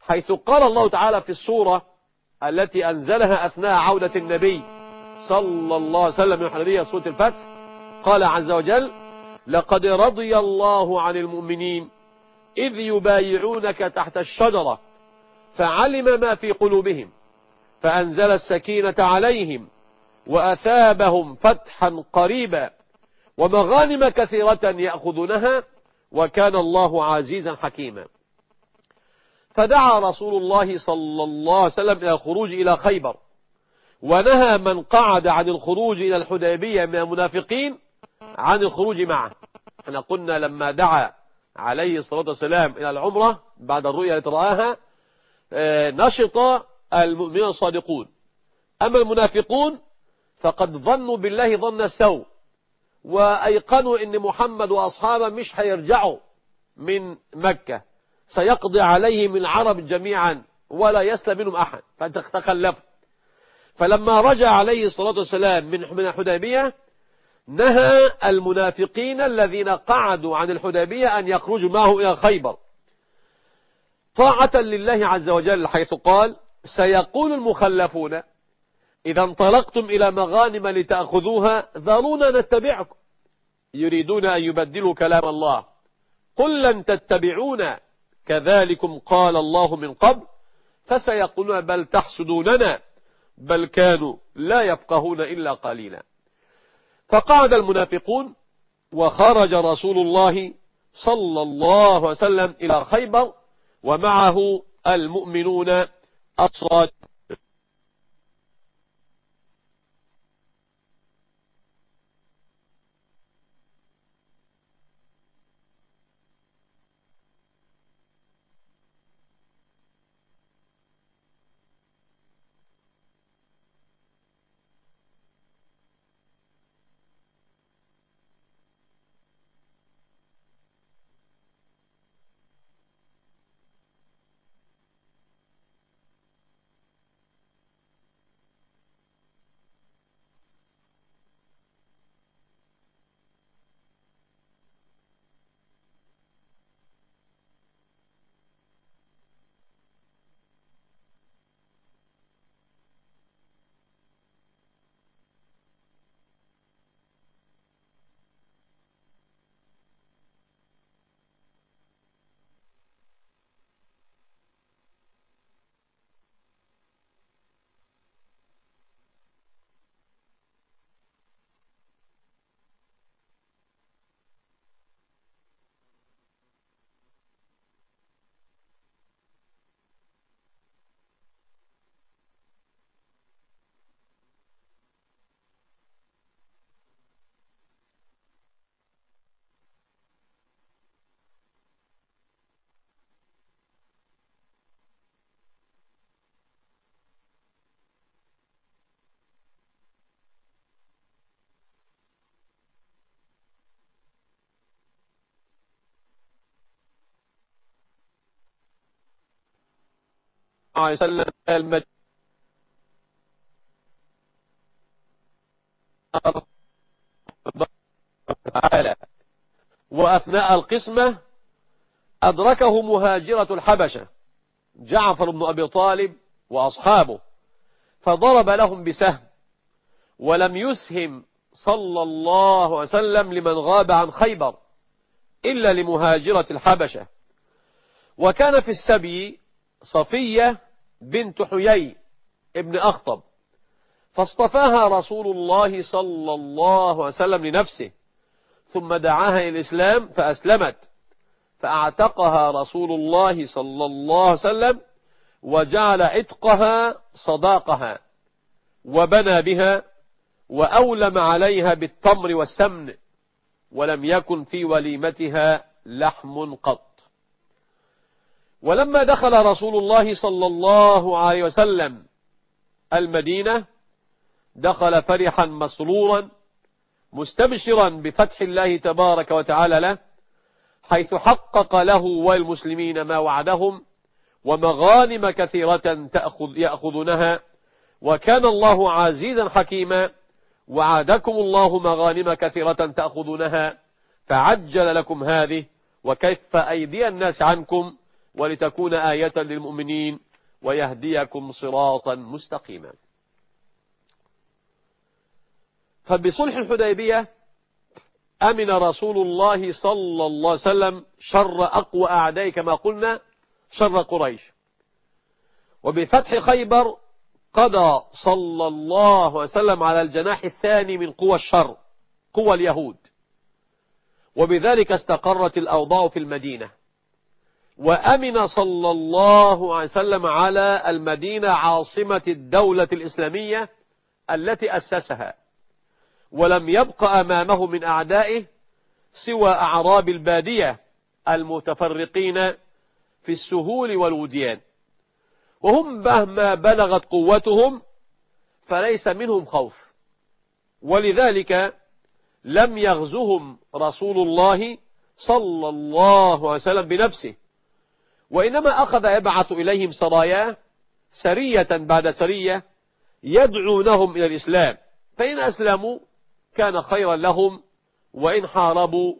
حيث قال الله تعالى في السورة التي أنزلها أثناء عودة النبي صلى الله عليه وسلم من الحديبية سورة الفتح قال عز وجل لقد رضي الله عن المؤمنين إذ يبايعونك تحت الشجرة فعلم ما في قلوبهم فأنزل السكينة عليهم وأثابهم فتحا قريبا ومغانم كثيرة يأخذونها وكان الله عزيزا حكيما. فدعا رسول الله صلى الله عليه وسلم إلى الخروج إلى خيبر ونهى من قعد عن الخروج إلى الحديبية من المنافقين عن الخروج معه. إحنا قلنا لما دعا عليه الصلاة والسلام إلى العمرة بعد الرؤيا التي رآها آه، نشط المؤمنين الصادقون أما المنافقون فقد ظنوا بالله ظن السوء وأيقنوا أن محمد وأصحابه مش هيرجعوا من مكة. سيقضي عليهم العرب جميعا ولا يسلم منهم أحد فتخلفوا فلما رجع عليه الصلاة والسلام من من الحديبية نهى المنافقين الذين قعدوا عن الحديبية أن يخرجوا معه إلى خيبر طاعة لله عز وجل حيث قال سيقول المخلفون إذا انطلقتم إلى مغانم لتأخذوها ذرونا نتبعكم. يريدون أن يبدلوا كلام الله. قل لن تتبعونا. كذلكم قال الله من قبل. فسيقولون بل تحسدوننا. بل كانوا لا يفقهون إلا قليلا. فقعد المنافقون وخرج رسول الله صلى الله عليه وسلم إلى خيبر ومعه المؤمنون الصادقون عليه وسلم المدينة. تعالى وأثناء القسمة أدركه مهاجرة الحبشة جعفر بن أبي طالب وأصحابه فضرب لهم بسهم ولم يسهم صلى الله عليه وسلم لمن غاب عن خيبر إلا لمهاجرة الحبشة. وكان في السبي صفية بنت حيي ابن أخطب فاصطفاها رسول الله صلى الله عليه وسلم لنفسه ثم دعاها إلى الإسلام فأسلمت فأعتقها رسول الله صلى الله عليه وسلم وجعل عتقها صداقها وبنى بها وأولم عليها بالتمر والسمن ولم يكن في وليمتها لحم قط. ولما دخل رسول الله صلى الله عليه وسلم المدينة دخل فرحا مسرورا مستبشرا بفتح الله تبارك وتعالى له حيث حقق له والمسلمين ما وعدهم ومغانم كثيرة تأخذ يأخذونها. وكان الله عزيزا حكيما وعادكم الله مغانم كثيرة تأخذونها فعجل لكم هذه وكف أيدي الناس عنكم ولتكون آية للمؤمنين ويهديكم صراطا مستقيما. فبصلح الحديبية أمن رسول الله صلى الله عليه وسلم شر أقوى أعدائي كما قلنا شر قريش. وبفتح خيبر قضى صلى الله عليه وسلم على الجناح الثاني من قوى الشر قوى اليهود. وبذلك استقرت الأوضاع في المدينة. وأمن صلى الله عليه وسلم على المدينة عاصمة الدولة الإسلامية التي أسسها ولم يبق أمامه من أعدائه سوى أعراب البادية المتفرقين في السهول والوديان. وهم مهما بلغت قوتهم فليس منهم خوف ولذلك لم يغزهم رسول الله صلى الله عليه وسلم بنفسه. وإنما أخذ يبعث إليهم سراياه سرية بعد سرية يدعونهم إلى الإسلام. فإن أسلموا كان خيرا لهم وإن حاربوا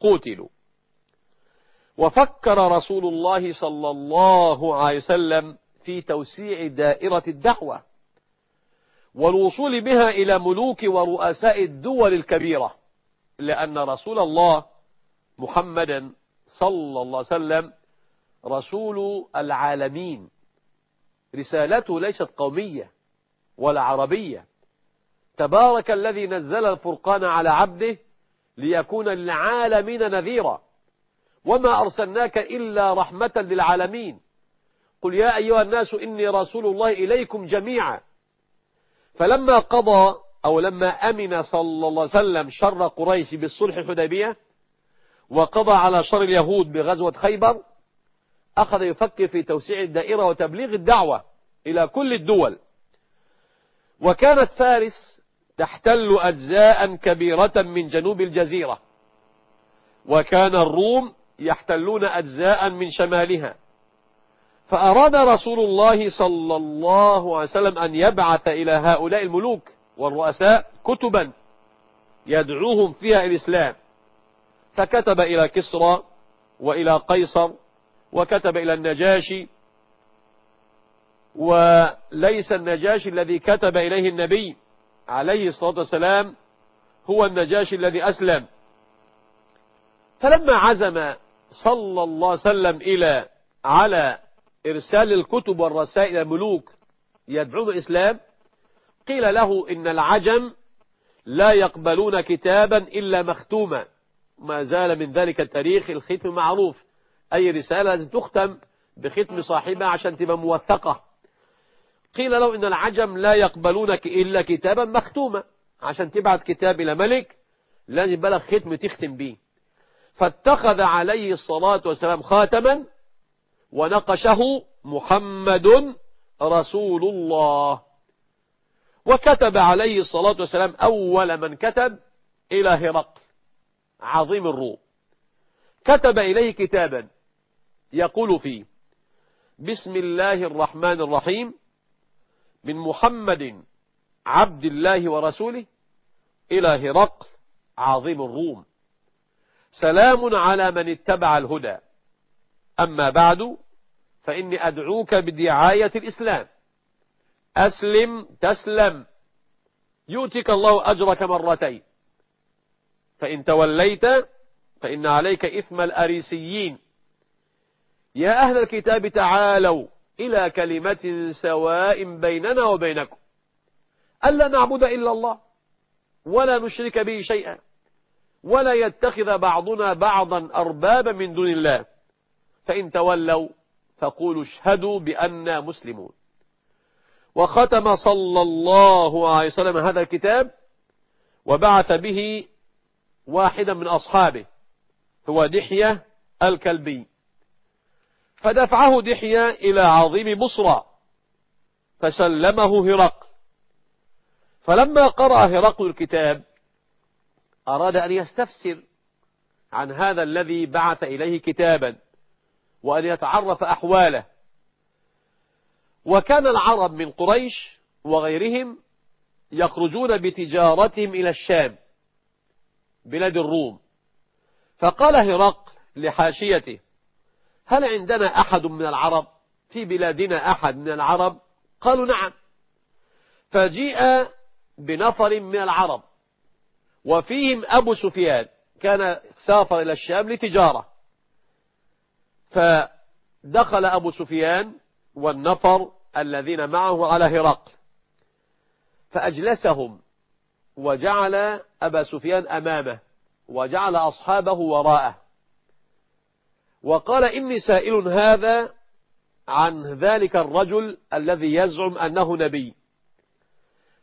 قتلوا. وفكر رسول الله صلى الله عليه وسلم في توسيع دائرة الدعوة والوصول بها إلى ملوك ورؤساء الدول الكبيرة لأن رسول الله محمدا صلى الله عليه وسلم رسول العالمين. رسالته ليست قومية ولا عربية. تبارك الذي نزل الفرقان على عبده ليكون للعالمين نذيرا. وما أرسلناك إلا رحمة للعالمين. قل يا أيها الناس إني رسول الله إليكم جميعا. فلما قضى أو لما أمن صلى الله عليه وسلم شر قريش بالصلح الحديبية وقضى على شر اليهود بغزوة خيبر أخذ يفكر في توسيع الدائرة وتبليغ الدعوة إلى كل الدول. وكانت فارس تحتل أجزاء كبيرة من جنوب الجزيرة. وكان الروم يحتلون أجزاء من شمالها. فأراد رسول الله صلى الله عليه وسلم أن يبعث إلى هؤلاء الملوك والرؤساء كتبا يدعوهم فيها الإسلام. فكتب إلى كسرى وإلى قيصر وكتب إلى النجاشي. وليس النجاشي الذي كتب إليه النبي عليه الصلاة والسلام هو النجاشي الذي أسلم. فلما عزم صلى الله عليه وسلم إلى على إرسال الكتب والرسائل الملوك يدعون الإسلام قيل له إن العجم لا يقبلون كتابا إلا مختوما. ما زال من ذلك التاريخ الختم معروف أي رسالة لازم تختم بختم صاحبها عشان تبقى موثقة. قيل له إن العجم لا يقبلونك إلا كتابا مختوما. عشان تبعت كتاب إلى ملك لازم بلغ ختم تختم به فاتخذ عليه الصلاة والسلام خاتما ونقشه محمد رسول الله. وكتب عليه الصلاة والسلام أول من كتب إلى هرقل. عظيم الروم كتب إليه كتابا. يقول فيه بسم الله الرحمن الرحيم. من محمد عبد الله ورسوله إلى هرقل عظيم الروم. سلام على من اتبع الهدى. أما بعد فإني أدعوك بدعاية الإسلام. أسلم تسلم. يؤتك الله أجرك مرتين. فإن توليت فإن عليك إثم الأريسيين. يا أهل الكتاب تعالوا إلى كلمة سواء بيننا وبينكم. ألا نعبد إلا الله ولا نشرك به شيئا ولا يتخذ بعضنا بعضا أربابا من دون الله. فإن تولوا فقولوا اشهدوا بأننا مسلمون. وختم صلى الله عليه وسلم هذا الكتاب وبعث به واحدا من أصحابه هو دحية الكلبي. فدفعه دحية إلى عظيم بصرى فسلمه هرقل فلما قرأ هرقل الكتاب أراد أن يستفسر عن هذا الذي بعث إليه كتابا وأن يتعرف أحواله. وكان العرب من قريش وغيرهم يخرجون بتجارتهم إلى الشام بلاد الروم. فقال هرقل لحاشيته هل عندنا أحد من العرب في بلادنا أحد من العرب؟ قالوا نعم. فجيء بنفر من العرب وفيهم أبو سفيان كان سافر إلى الشام لتجارة. فدخل أبو سفيان والنفر الذين معه على هرقل فأجلسهم وجعل أبا سفيان أمامه وجعل أصحابه وراءه. وقال إني سائل هذا عن ذلك الرجل الذي يزعم أنه نبي.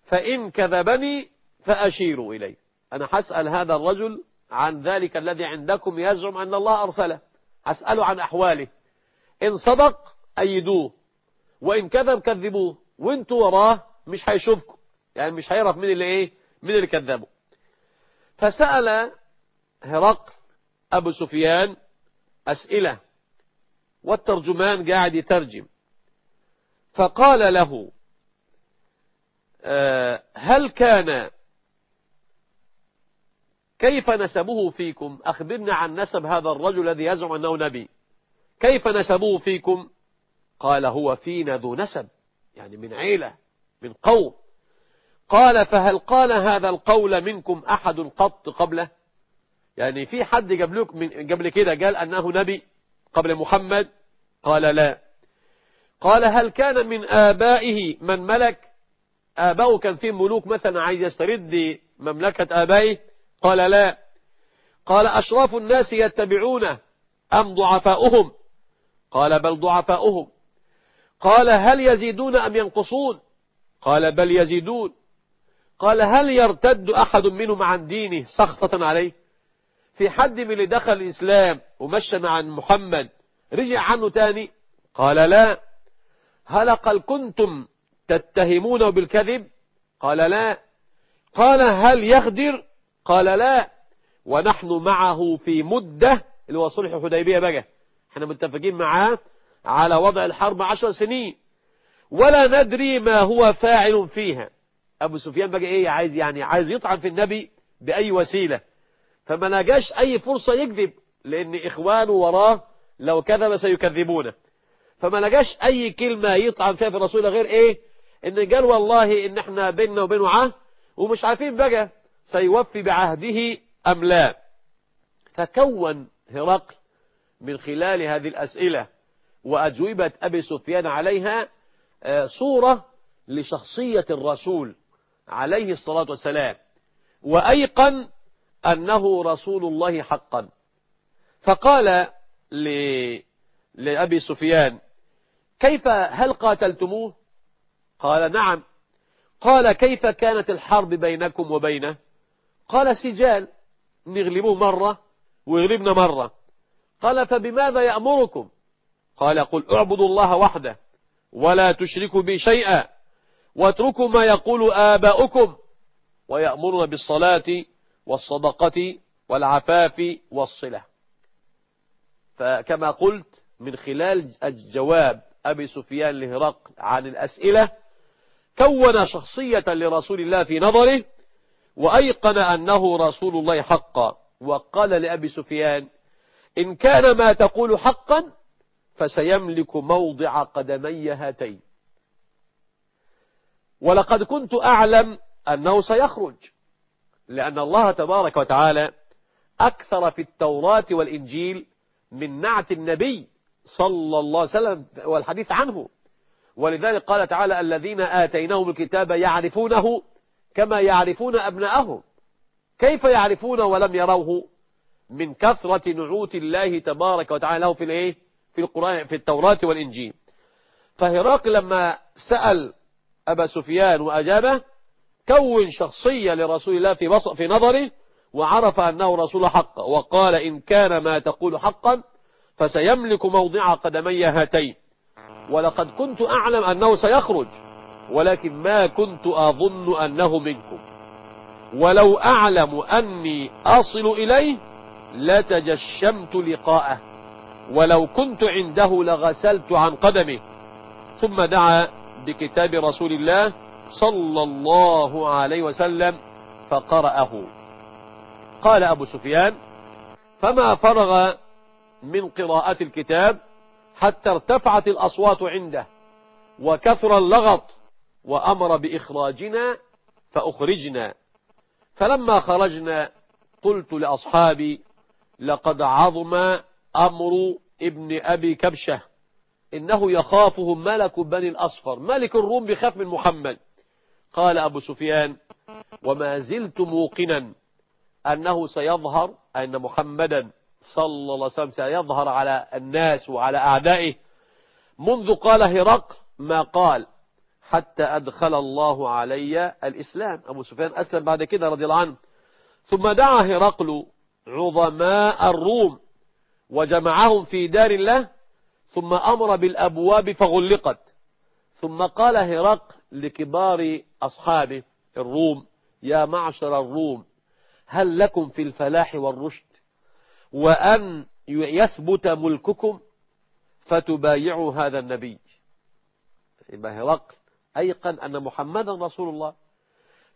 فإن كذبني فأشيروا إليه. أنا حسأل هذا الرجل عن ذلك الذي عندكم يزعم أن الله أرسله. أسأله عن أحواله. إن صدق أيدوه. وإن كذب كذبوه. وانتوا وراه مش هيشوفكم يعني مش هيعرف مين اللي إيه؟ مين اللي كذبه فسأل هرقل أبو سفيان أسئلة والترجمان قاعد يترجم. فقال له آه، هل كان كيف نسبه فيكم؟ أخبرنا عن نسب هذا الرجل الذي يزعم أنه نبي. كيف نسبه فيكم؟ قال هو فينا ذو نسب يعني من عيلة من قوم. قال فهل قال هذا القول منكم أحد قط قبله؟ يعني في حد قبلك من قبل كده قال أنه نبي قبل محمد؟ قال لا. قال هل كان من آبائه من ملك؟ آباؤه كان فيه ملوك مثلا عايز يسترد مملكة آبائه؟ قال لا. قال أشراف الناس يتبعونه أم ضعفاؤهم؟ قال بل ضعفاؤهم. قال هل يزيدون أم ينقصون؟ قال بل يزيدون. قال هل يرتد أحد منهم عن دينه سخطة عليه؟ في حد من اللي دخل الإسلام ومشى مع محمد رجع عنه تاني قال لا. هل قال كنتم تتهمونه بالكذب؟ قال لا. قال هل يغدر؟ قال لا. ونحن معه في مدة اللي هو صلح الحديبية بقى. إحنا متفقين معاه على وضع الحرب عشر سنين. ولا ندري ما هو فاعل فيها. أبو سفيان بقى إيه عايز يعني عايز يطعن في النبي بأي وسيلة. فما نجاش أي فرصة يكذب لأن إخوانه وراه لو كذب سيكذبونه. فما نجاش أي كلمة يطعن فيها في الرسول غير إيه؟ إن قال والله إن إحنا بيننا وبينه عهد ومش عارفين بقى سيوفي بعهده أم لا. فكون هرقل من خلال هذه الأسئلة وأجوبة أبي سفيان عليها آه، صورة لشخصية الرسول عليه الصلاة والسلام. وأيقن أنه رسول الله حقا. فقال لأبي سفيان كيف هل قاتلتموه؟ قال نعم. قال كيف كانت الحرب بينكم وبينه؟ قال سجال. نغلبه مرة ويغلبنا مرة. قال فبماذا يأمركم؟ قال قل اعبدوا الله وحده ولا تشركوا بي شيئا واتركوا ما يقول آباؤكم ويأمرنا بالصلاة والصدقة والعفاف والصلة. فكما قلت من خلال الجواب أبي سفيان لهرقل عن الأسئلة كون شخصية لرسول الله في نظره وأيقن أنه رسول الله حقا وقال لأبي سفيان إن كان ما تقول حقا فسيملك موضع قدمي هاتين. ولقد كنت أعلم أنه سيخرج. لأن الله تبارك وتعالى أكثر في التوراة والإنجيل من نعت النبي صلى الله عليه وسلم والحديث عنه. ولذلك قال تعالى الذين آتيناهم الكتاب يعرفونه كما يعرفون أبناءهم. كيف يعرفونه ولم يروه؟ من كثرة نعوت الله تبارك وتعالى له في الإيه؟ في القرآن في التوراة والإنجيل. فهراقل لما سأل أبا سفيان وأجابه كون شخصية لرسول الله في بص في نظره وعرف أنه رسول حق وقال إن كان ما تقول حقا فسيملك موضع قدمي هاتين. ولقد كنت أعلم أنه سيخرج ولكن ما كنت أظن أنه منكم. ولو أعلم أني أصل إليه لتجشمت لقاءه. ولو كنت عنده لغسلت عن قدمه. ثم دعا بكتاب رسول الله صلى الله عليه وسلم فقرأه. قال أبو سفيان فما فرغ من قراءة الكتاب حتى ارتفعت الأصوات عنده وكثر اللغط وأمر بإخراجنا فأخرجنا. فلما خرجنا قلت لأصحابي لقد عظم أمر ابن أبي كبشة إنه يخافه ملك بني الأصفر ملك الروم بخاف من محمد. قال أبو سفيان وما زلت موقنا أنه سيظهر أن محمدا صلى الله عليه وسلم سيظهر على الناس وعلى أعدائه. منذ قال هرقل ما قال حتى أدخل الله علي الإسلام. أبو سفيان أسلم بعد كده رضي الله عنه. ثم دعا هرقل عظماء الروم وجمعهم في دار الله ثم أمر بالأبواب فغلقت. ثم قال هرقل لكبار أصحابه الروم. يا معشر الروم هل لكم في الفلاح والرشد؟ وأن يثبت ملككم فتبايعوا هذا النبي. يبقى هرقل أيقن أن محمدا رسول الله.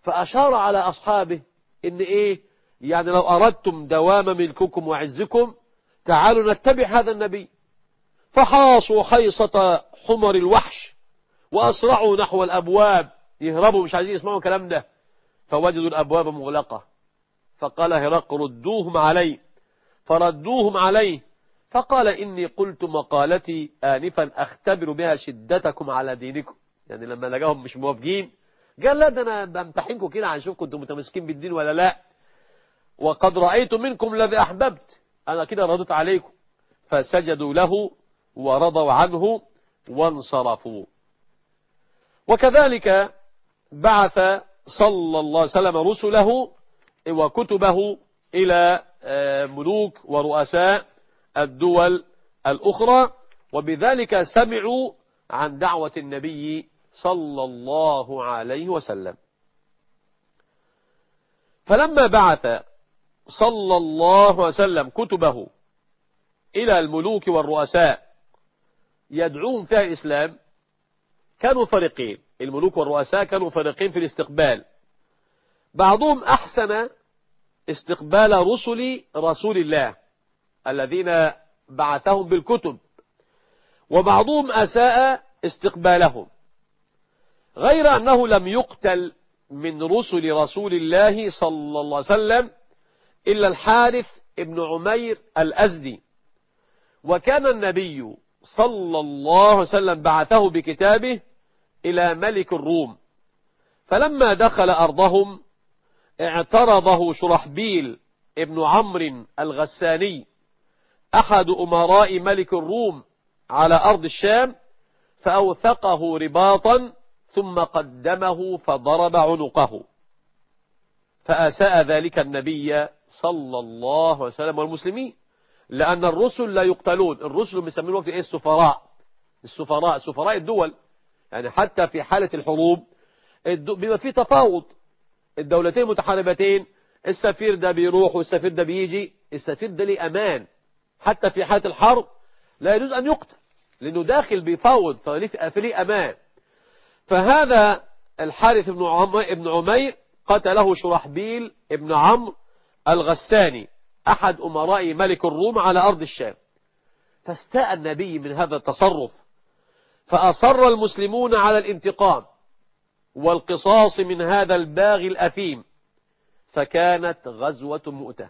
فأشار على أصحابه إن إيه يعني لو أردتم دوام ملككم وعزكم تعالوا نتبع هذا النبي. فحاصوا خيصة حمر الوحش. وأسرعوا نحو الأبواب. يهربوا مش عايزين يسمعوا الكلام ده. فوجدوا الأبواب مغلقة. فقال هرقل ردوهم علي. فردوهم عليه فقال إني قلت مقالتي آنفا أختبر بها شدتكم على دينكم. يعني لما لقاهم مش موافقين قال لا ده أنا بامتحنكم كده عشان شوف كنتم متمسكين بالدين ولا لا. وقد رأيت منكم الذي أحببت. أنا كده رضيت عليكم. فسجدوا له ورضوا عنه وانصرفوا. وكذلك بعث صلى الله عليه وسلم رسله وكتبه إلى آه، ملوك ورؤساء الدول الأخرى وبذلك سمعوا عن دعوة النبي صلى الله عليه وسلم. فلما بعث صلى الله عليه وسلم كتبه إلى الملوك والرؤساء يدعوهم فيها الإسلام كانوا فريقين الملوك والرؤساء كانوا فريقين في الاستقبال. بعضهم أحسن استقبال رسل رسول الله الذين بعثهم بالكتب وبعضهم أساء استقبالهم. غير أنه لم يقتل من رسل رسول الله صلى الله عليه وسلم إلا الحارث ابن عمير الأزدي. وكان النبي صلى الله عليه وسلم بعثه بكتابه إلى ملك الروم. فلما دخل أرضهم اعترضه شرحبيل ابن عمرو الغساني أحد أمراء ملك الروم على أرض الشام فأوثقه رباطا ثم قدمه فضرب عنقه. فأساء ذلك النبي صلى الله عليه وسلم والمسلمين. لأن الرسل لا يقتلون. الرسل بيسمون وقت إيه؟ السفراء. السفراء سفراء الدول. يعني حتى في حالة الحروب بما في تفاوض. الدولتين متحاربتين السفير ده بيروح والسفير ده بيجي. السفير ده ليه أمان. حتى في حالة الحرب لا يجوز أن يقتل لأنه داخل بيفاوض فليه أمان. فهذا الحارث بن عمير قتله شرحبيل ابن عمرو الغساني. أحد أمراء ملك الروم على أرض الشام. فاستاء النبي من هذا التصرف. فأصر المسلمون على الانتقام والقصاص من هذا الباغي الأثيم. فكانت غزوة مؤتة.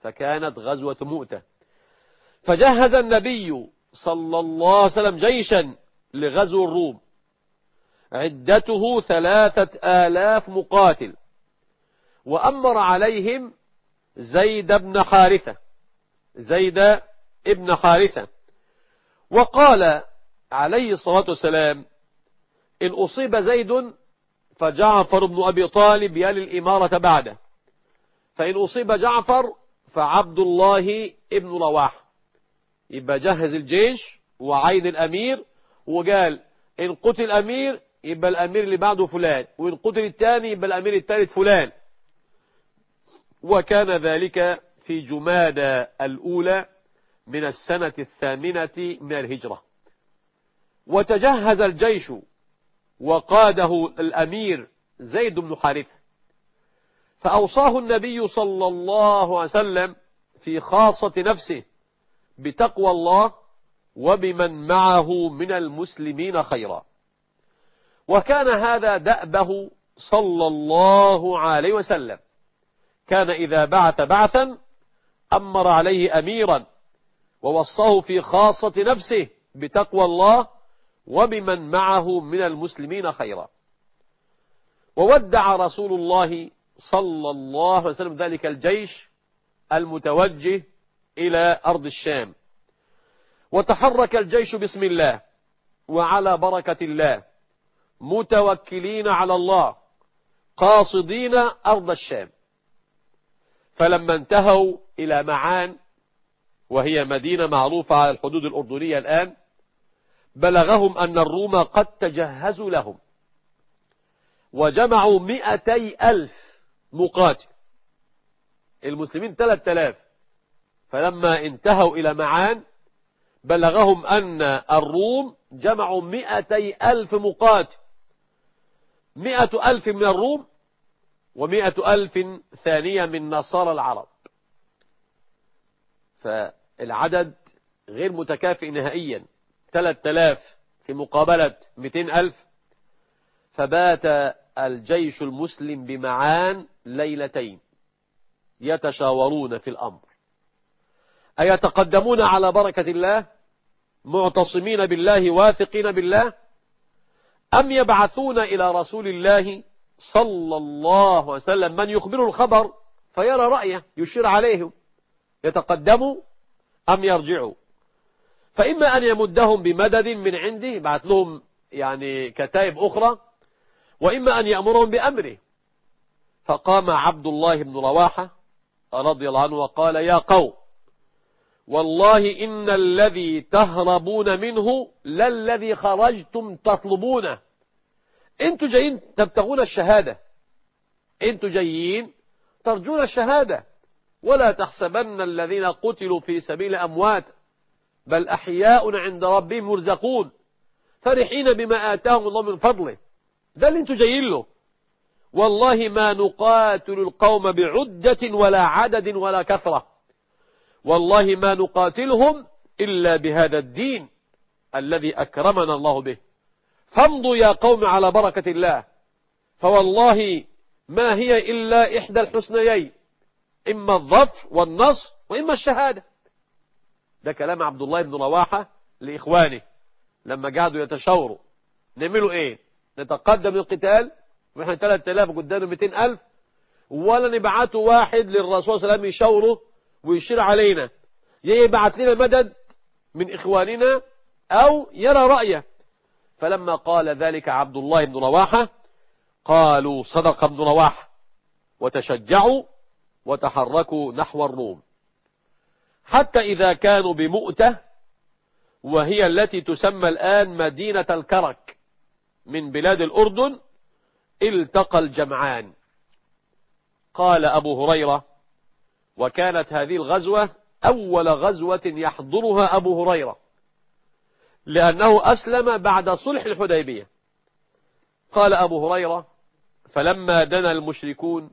فكانت غزوة مؤتة. فجهز النبي صلى الله عليه وسلم جيشا لغزو الروم. عدته ثلاثة آلاف مقاتل. وأمر عليهم زيد بن حارثة زيد ابن حارثة وقال عليه الصلاة والسلام إن أصيب زيد فجعفر بن أبي طالب يلي الإمارة بعده. فإن أصيب جعفر فعبد الله ابن رواح يبقى جهز الجيش وعين الأمير وقال إن قتل أمير يبقى الأمير اللي بعده فلان وإن قتل الثاني يبقى الأمير الثالث فلان. وكان ذلك في جمادى الأولى من السنة الثامنة من الهجرة. وتجهز الجيش وقاده الأمير زيد بن حارثة. فأوصاه النبي صلى الله عليه وسلم في خاصة نفسه بتقوى الله وبمن معه من المسلمين خيرا. وكان هذا دأبه صلى الله عليه وسلم. كان إذا بعث بعثا أمر عليه أميرا ووصاه في خاصة نفسه بتقوى الله وبمن معه من المسلمين خيرا. وودع رسول الله صلى الله عليه وسلم ذلك الجيش المتوجه إلى أرض الشام. وتحرك الجيش بسم الله وعلى بركة الله متوكلين على الله قاصدين أرض الشام. فلما انتهوا إلى معان وهي مدينة معروفة على الحدود الأردنية الآن بلغهم أن الروم قد تجهزوا لهم. وجمعوا مئتي ألف مقاتل. المسلمين ثلاثة آلاف. فلما انتهوا إلى معان بلغهم أن الروم جمعوا مئتي ألف مقاتل. مئة ألف من الروم ومئة ألف ثانية من نصارى العرب. فالعدد غير متكافئ نهائيا. ثلاثة آلاف في مقابلة مئتين ألف. فبات الجيش المسلم بمعان ليلتين يتشاورون في الأمر. أيتقدمون على بركة الله؟ معتصمين بالله؟ واثقين بالله؟ أم يبعثون إلى رسول الله صلى الله وسلم من يخبره الخبر فيرى رأيه يشير عليه يتقدموا أم يرجعوا فإما أن يمدهم بمدد من عنده بعث لهم يعني كتائب أخرى وإما أن يأمرهم بأمره. فقام عبد الله بن رواحة رضي الله عنه وقال يا قوم والله إن الذي تهربون منه للذي خرجتم تطلبونه. أنتوا جايين تبتغون الشهادة. أنتوا جايين ترجون الشهادة. ولا تحسبن الذين قتلوا في سبيل أموات بل أحياء عند ربهم مرزقون فرحين بما آتاهم الله من فضله. ده اللي أنتوا جايين له. والله ما نقاتل القوم بعدة ولا عدد ولا كثرة. والله ما نقاتلهم إلا بهذا الدين الذي أكرمنا الله به. فامضوا يا قوم على بركة الله. فوالله ما هي إلا إحدى الحسنيين إما الظفر والنصر وإما الشهادة. ده كلام عبد الله بن رواحة لإخوانه. لما قعدوا يتشاوروا نعملوا إيه؟ نتقدم للقتال؟ وإحنا 3000 قدامنا 200000 ولا نبعته واحد للرسول صلى الله عليه وسلم يشاوره ويشير علينا. يبعث لنا مدد من إخواننا أو يرى رأيه. فلما قال ذلك عبد الله بن رواحة قالوا صدق ابن رواحة وتشجعوا وتحركوا نحو الروم. حتى إذا كانوا بمؤتة وهي التي تسمى الآن مدينة الكرك من بلاد الأردن التقى الجمعان. قال أبو هريرة وكانت هذه الغزوة أول غزوة يحضرها أبو هريرة. لأنه أسلم بعد صلح الحديبية. قال أبو هريرة فلما دنا المشركون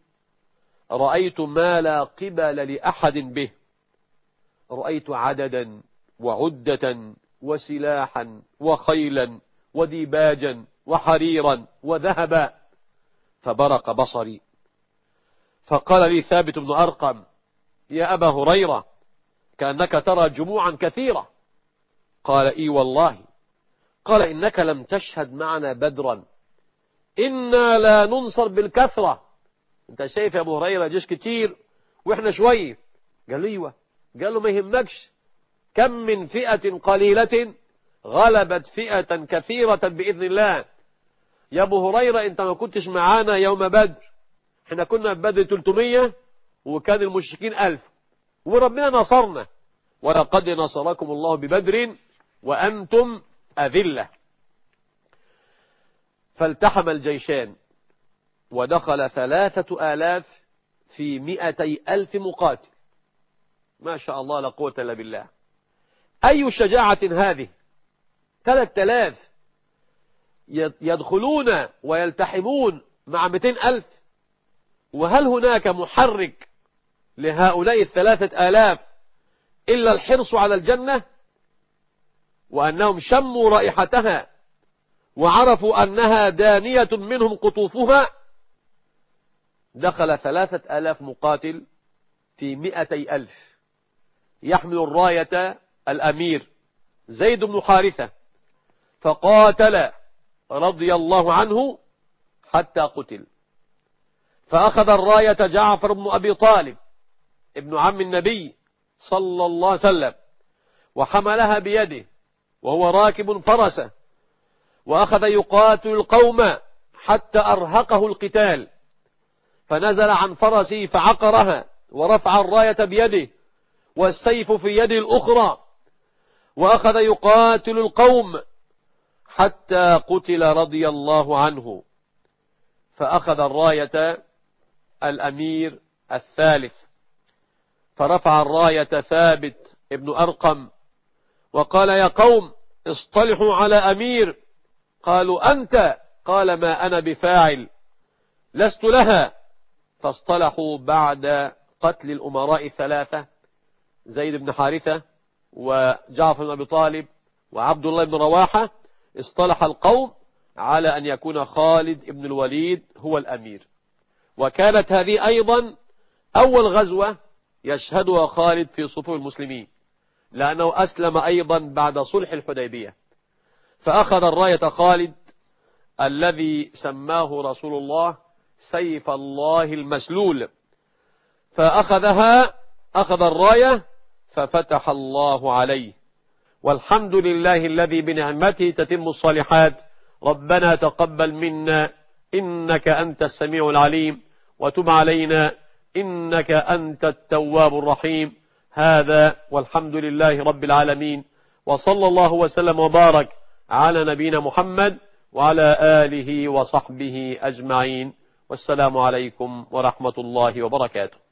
رأيت ما لا قبل لأحد به. رأيت عددا وعدة وسلاحا وخيلا وديباجا وحريرا وذهبا فبرق بصري. فقال لي ثابت بن أرقم يا أبا هريرة كأنك ترى جموعا كثيرة. قال إي والله. قال إنك لم تشهد معنا بدرا. إنا لا ننصر بالكثرة. أنت شايف يا أبو هريرة جيش كتير. وإحنا شوية قال له إيوه. قال له ما يهمكش. كم من فئة قليلة غلبت فئة كثيرة بإذن الله. يا أبو هريرة أنت ما كنتش معانا يوم بدر. إحنا كنا في بدر 300 وكان المشركين ألف. وربنا نصرنا. ولقد نصركم الله ببدر وأنتم أذلة. فالتحم الجيشان ودخل ثلاثة آلاف في مئتي ألف مقاتل. ما شاء الله لا قوة إلا بالله. أي شجاعة هذه؟ ثلاثة آلاف يدخلون ويلتحمون مع مئتين ألف. وهل هناك محرك لهؤلاء الثلاثة آلاف إلا الحرص على الجنة؟ وأنهم شموا رائحتها وعرفوا أنها دانية منهم قطوفها. دخل ثلاثة آلاف مقاتل في مئتي ألف. يحمل الراية الأمير زيد بن حارثة فقاتل رضي الله عنه حتى قتل. فأخذ الراية جعفر بن أبي طالب ابن عم النبي صلى الله عليه وسلم وحملها بيده. وهو راكب فرسه وأخذ يقاتل القوم حتى أرهقه القتال. فنزل عن فرسه فعقرها ورفع الراية بيده والسيف في يده الأخرى. وأخذ يقاتل القوم حتى قتل رضي الله عنه. فأخذ الراية الأمير الثالث. فرفع الراية ثابت ابن أرقم وقال يا قوم اصطلحوا على أمير قالوا أنت قال ما أنا بفاعل لست لها فاصطلحوا بعد قتل الأمراء الثلاثة زيد بن حارثة وجعفر بن أبي طالب وعبد الله بن رواحة اصطلح القوم على أن يكون خالد بن الوليد هو الأمير وكانت هذه أيضا أول غزوة يشهدها خالد في صفوف المسلمين لأنه أسلم أيضا بعد صلح الحديبية. فأخذ الراية خالد الذي سماه رسول الله سيف الله المسلول. فأخذها أخذ الراية ففتح الله عليه. والحمد لله الذي بنعمته تتم الصالحات. ربنا تقبل منا. إنك أنت السميع العليم. وتب علينا. إنك أنت التواب الرحيم. هذا والحمد لله رب العالمين. وصلى الله وسلم وبارك على نبينا محمد وعلى آله وصحبه أجمعين. والسلام عليكم ورحمة الله وبركاته.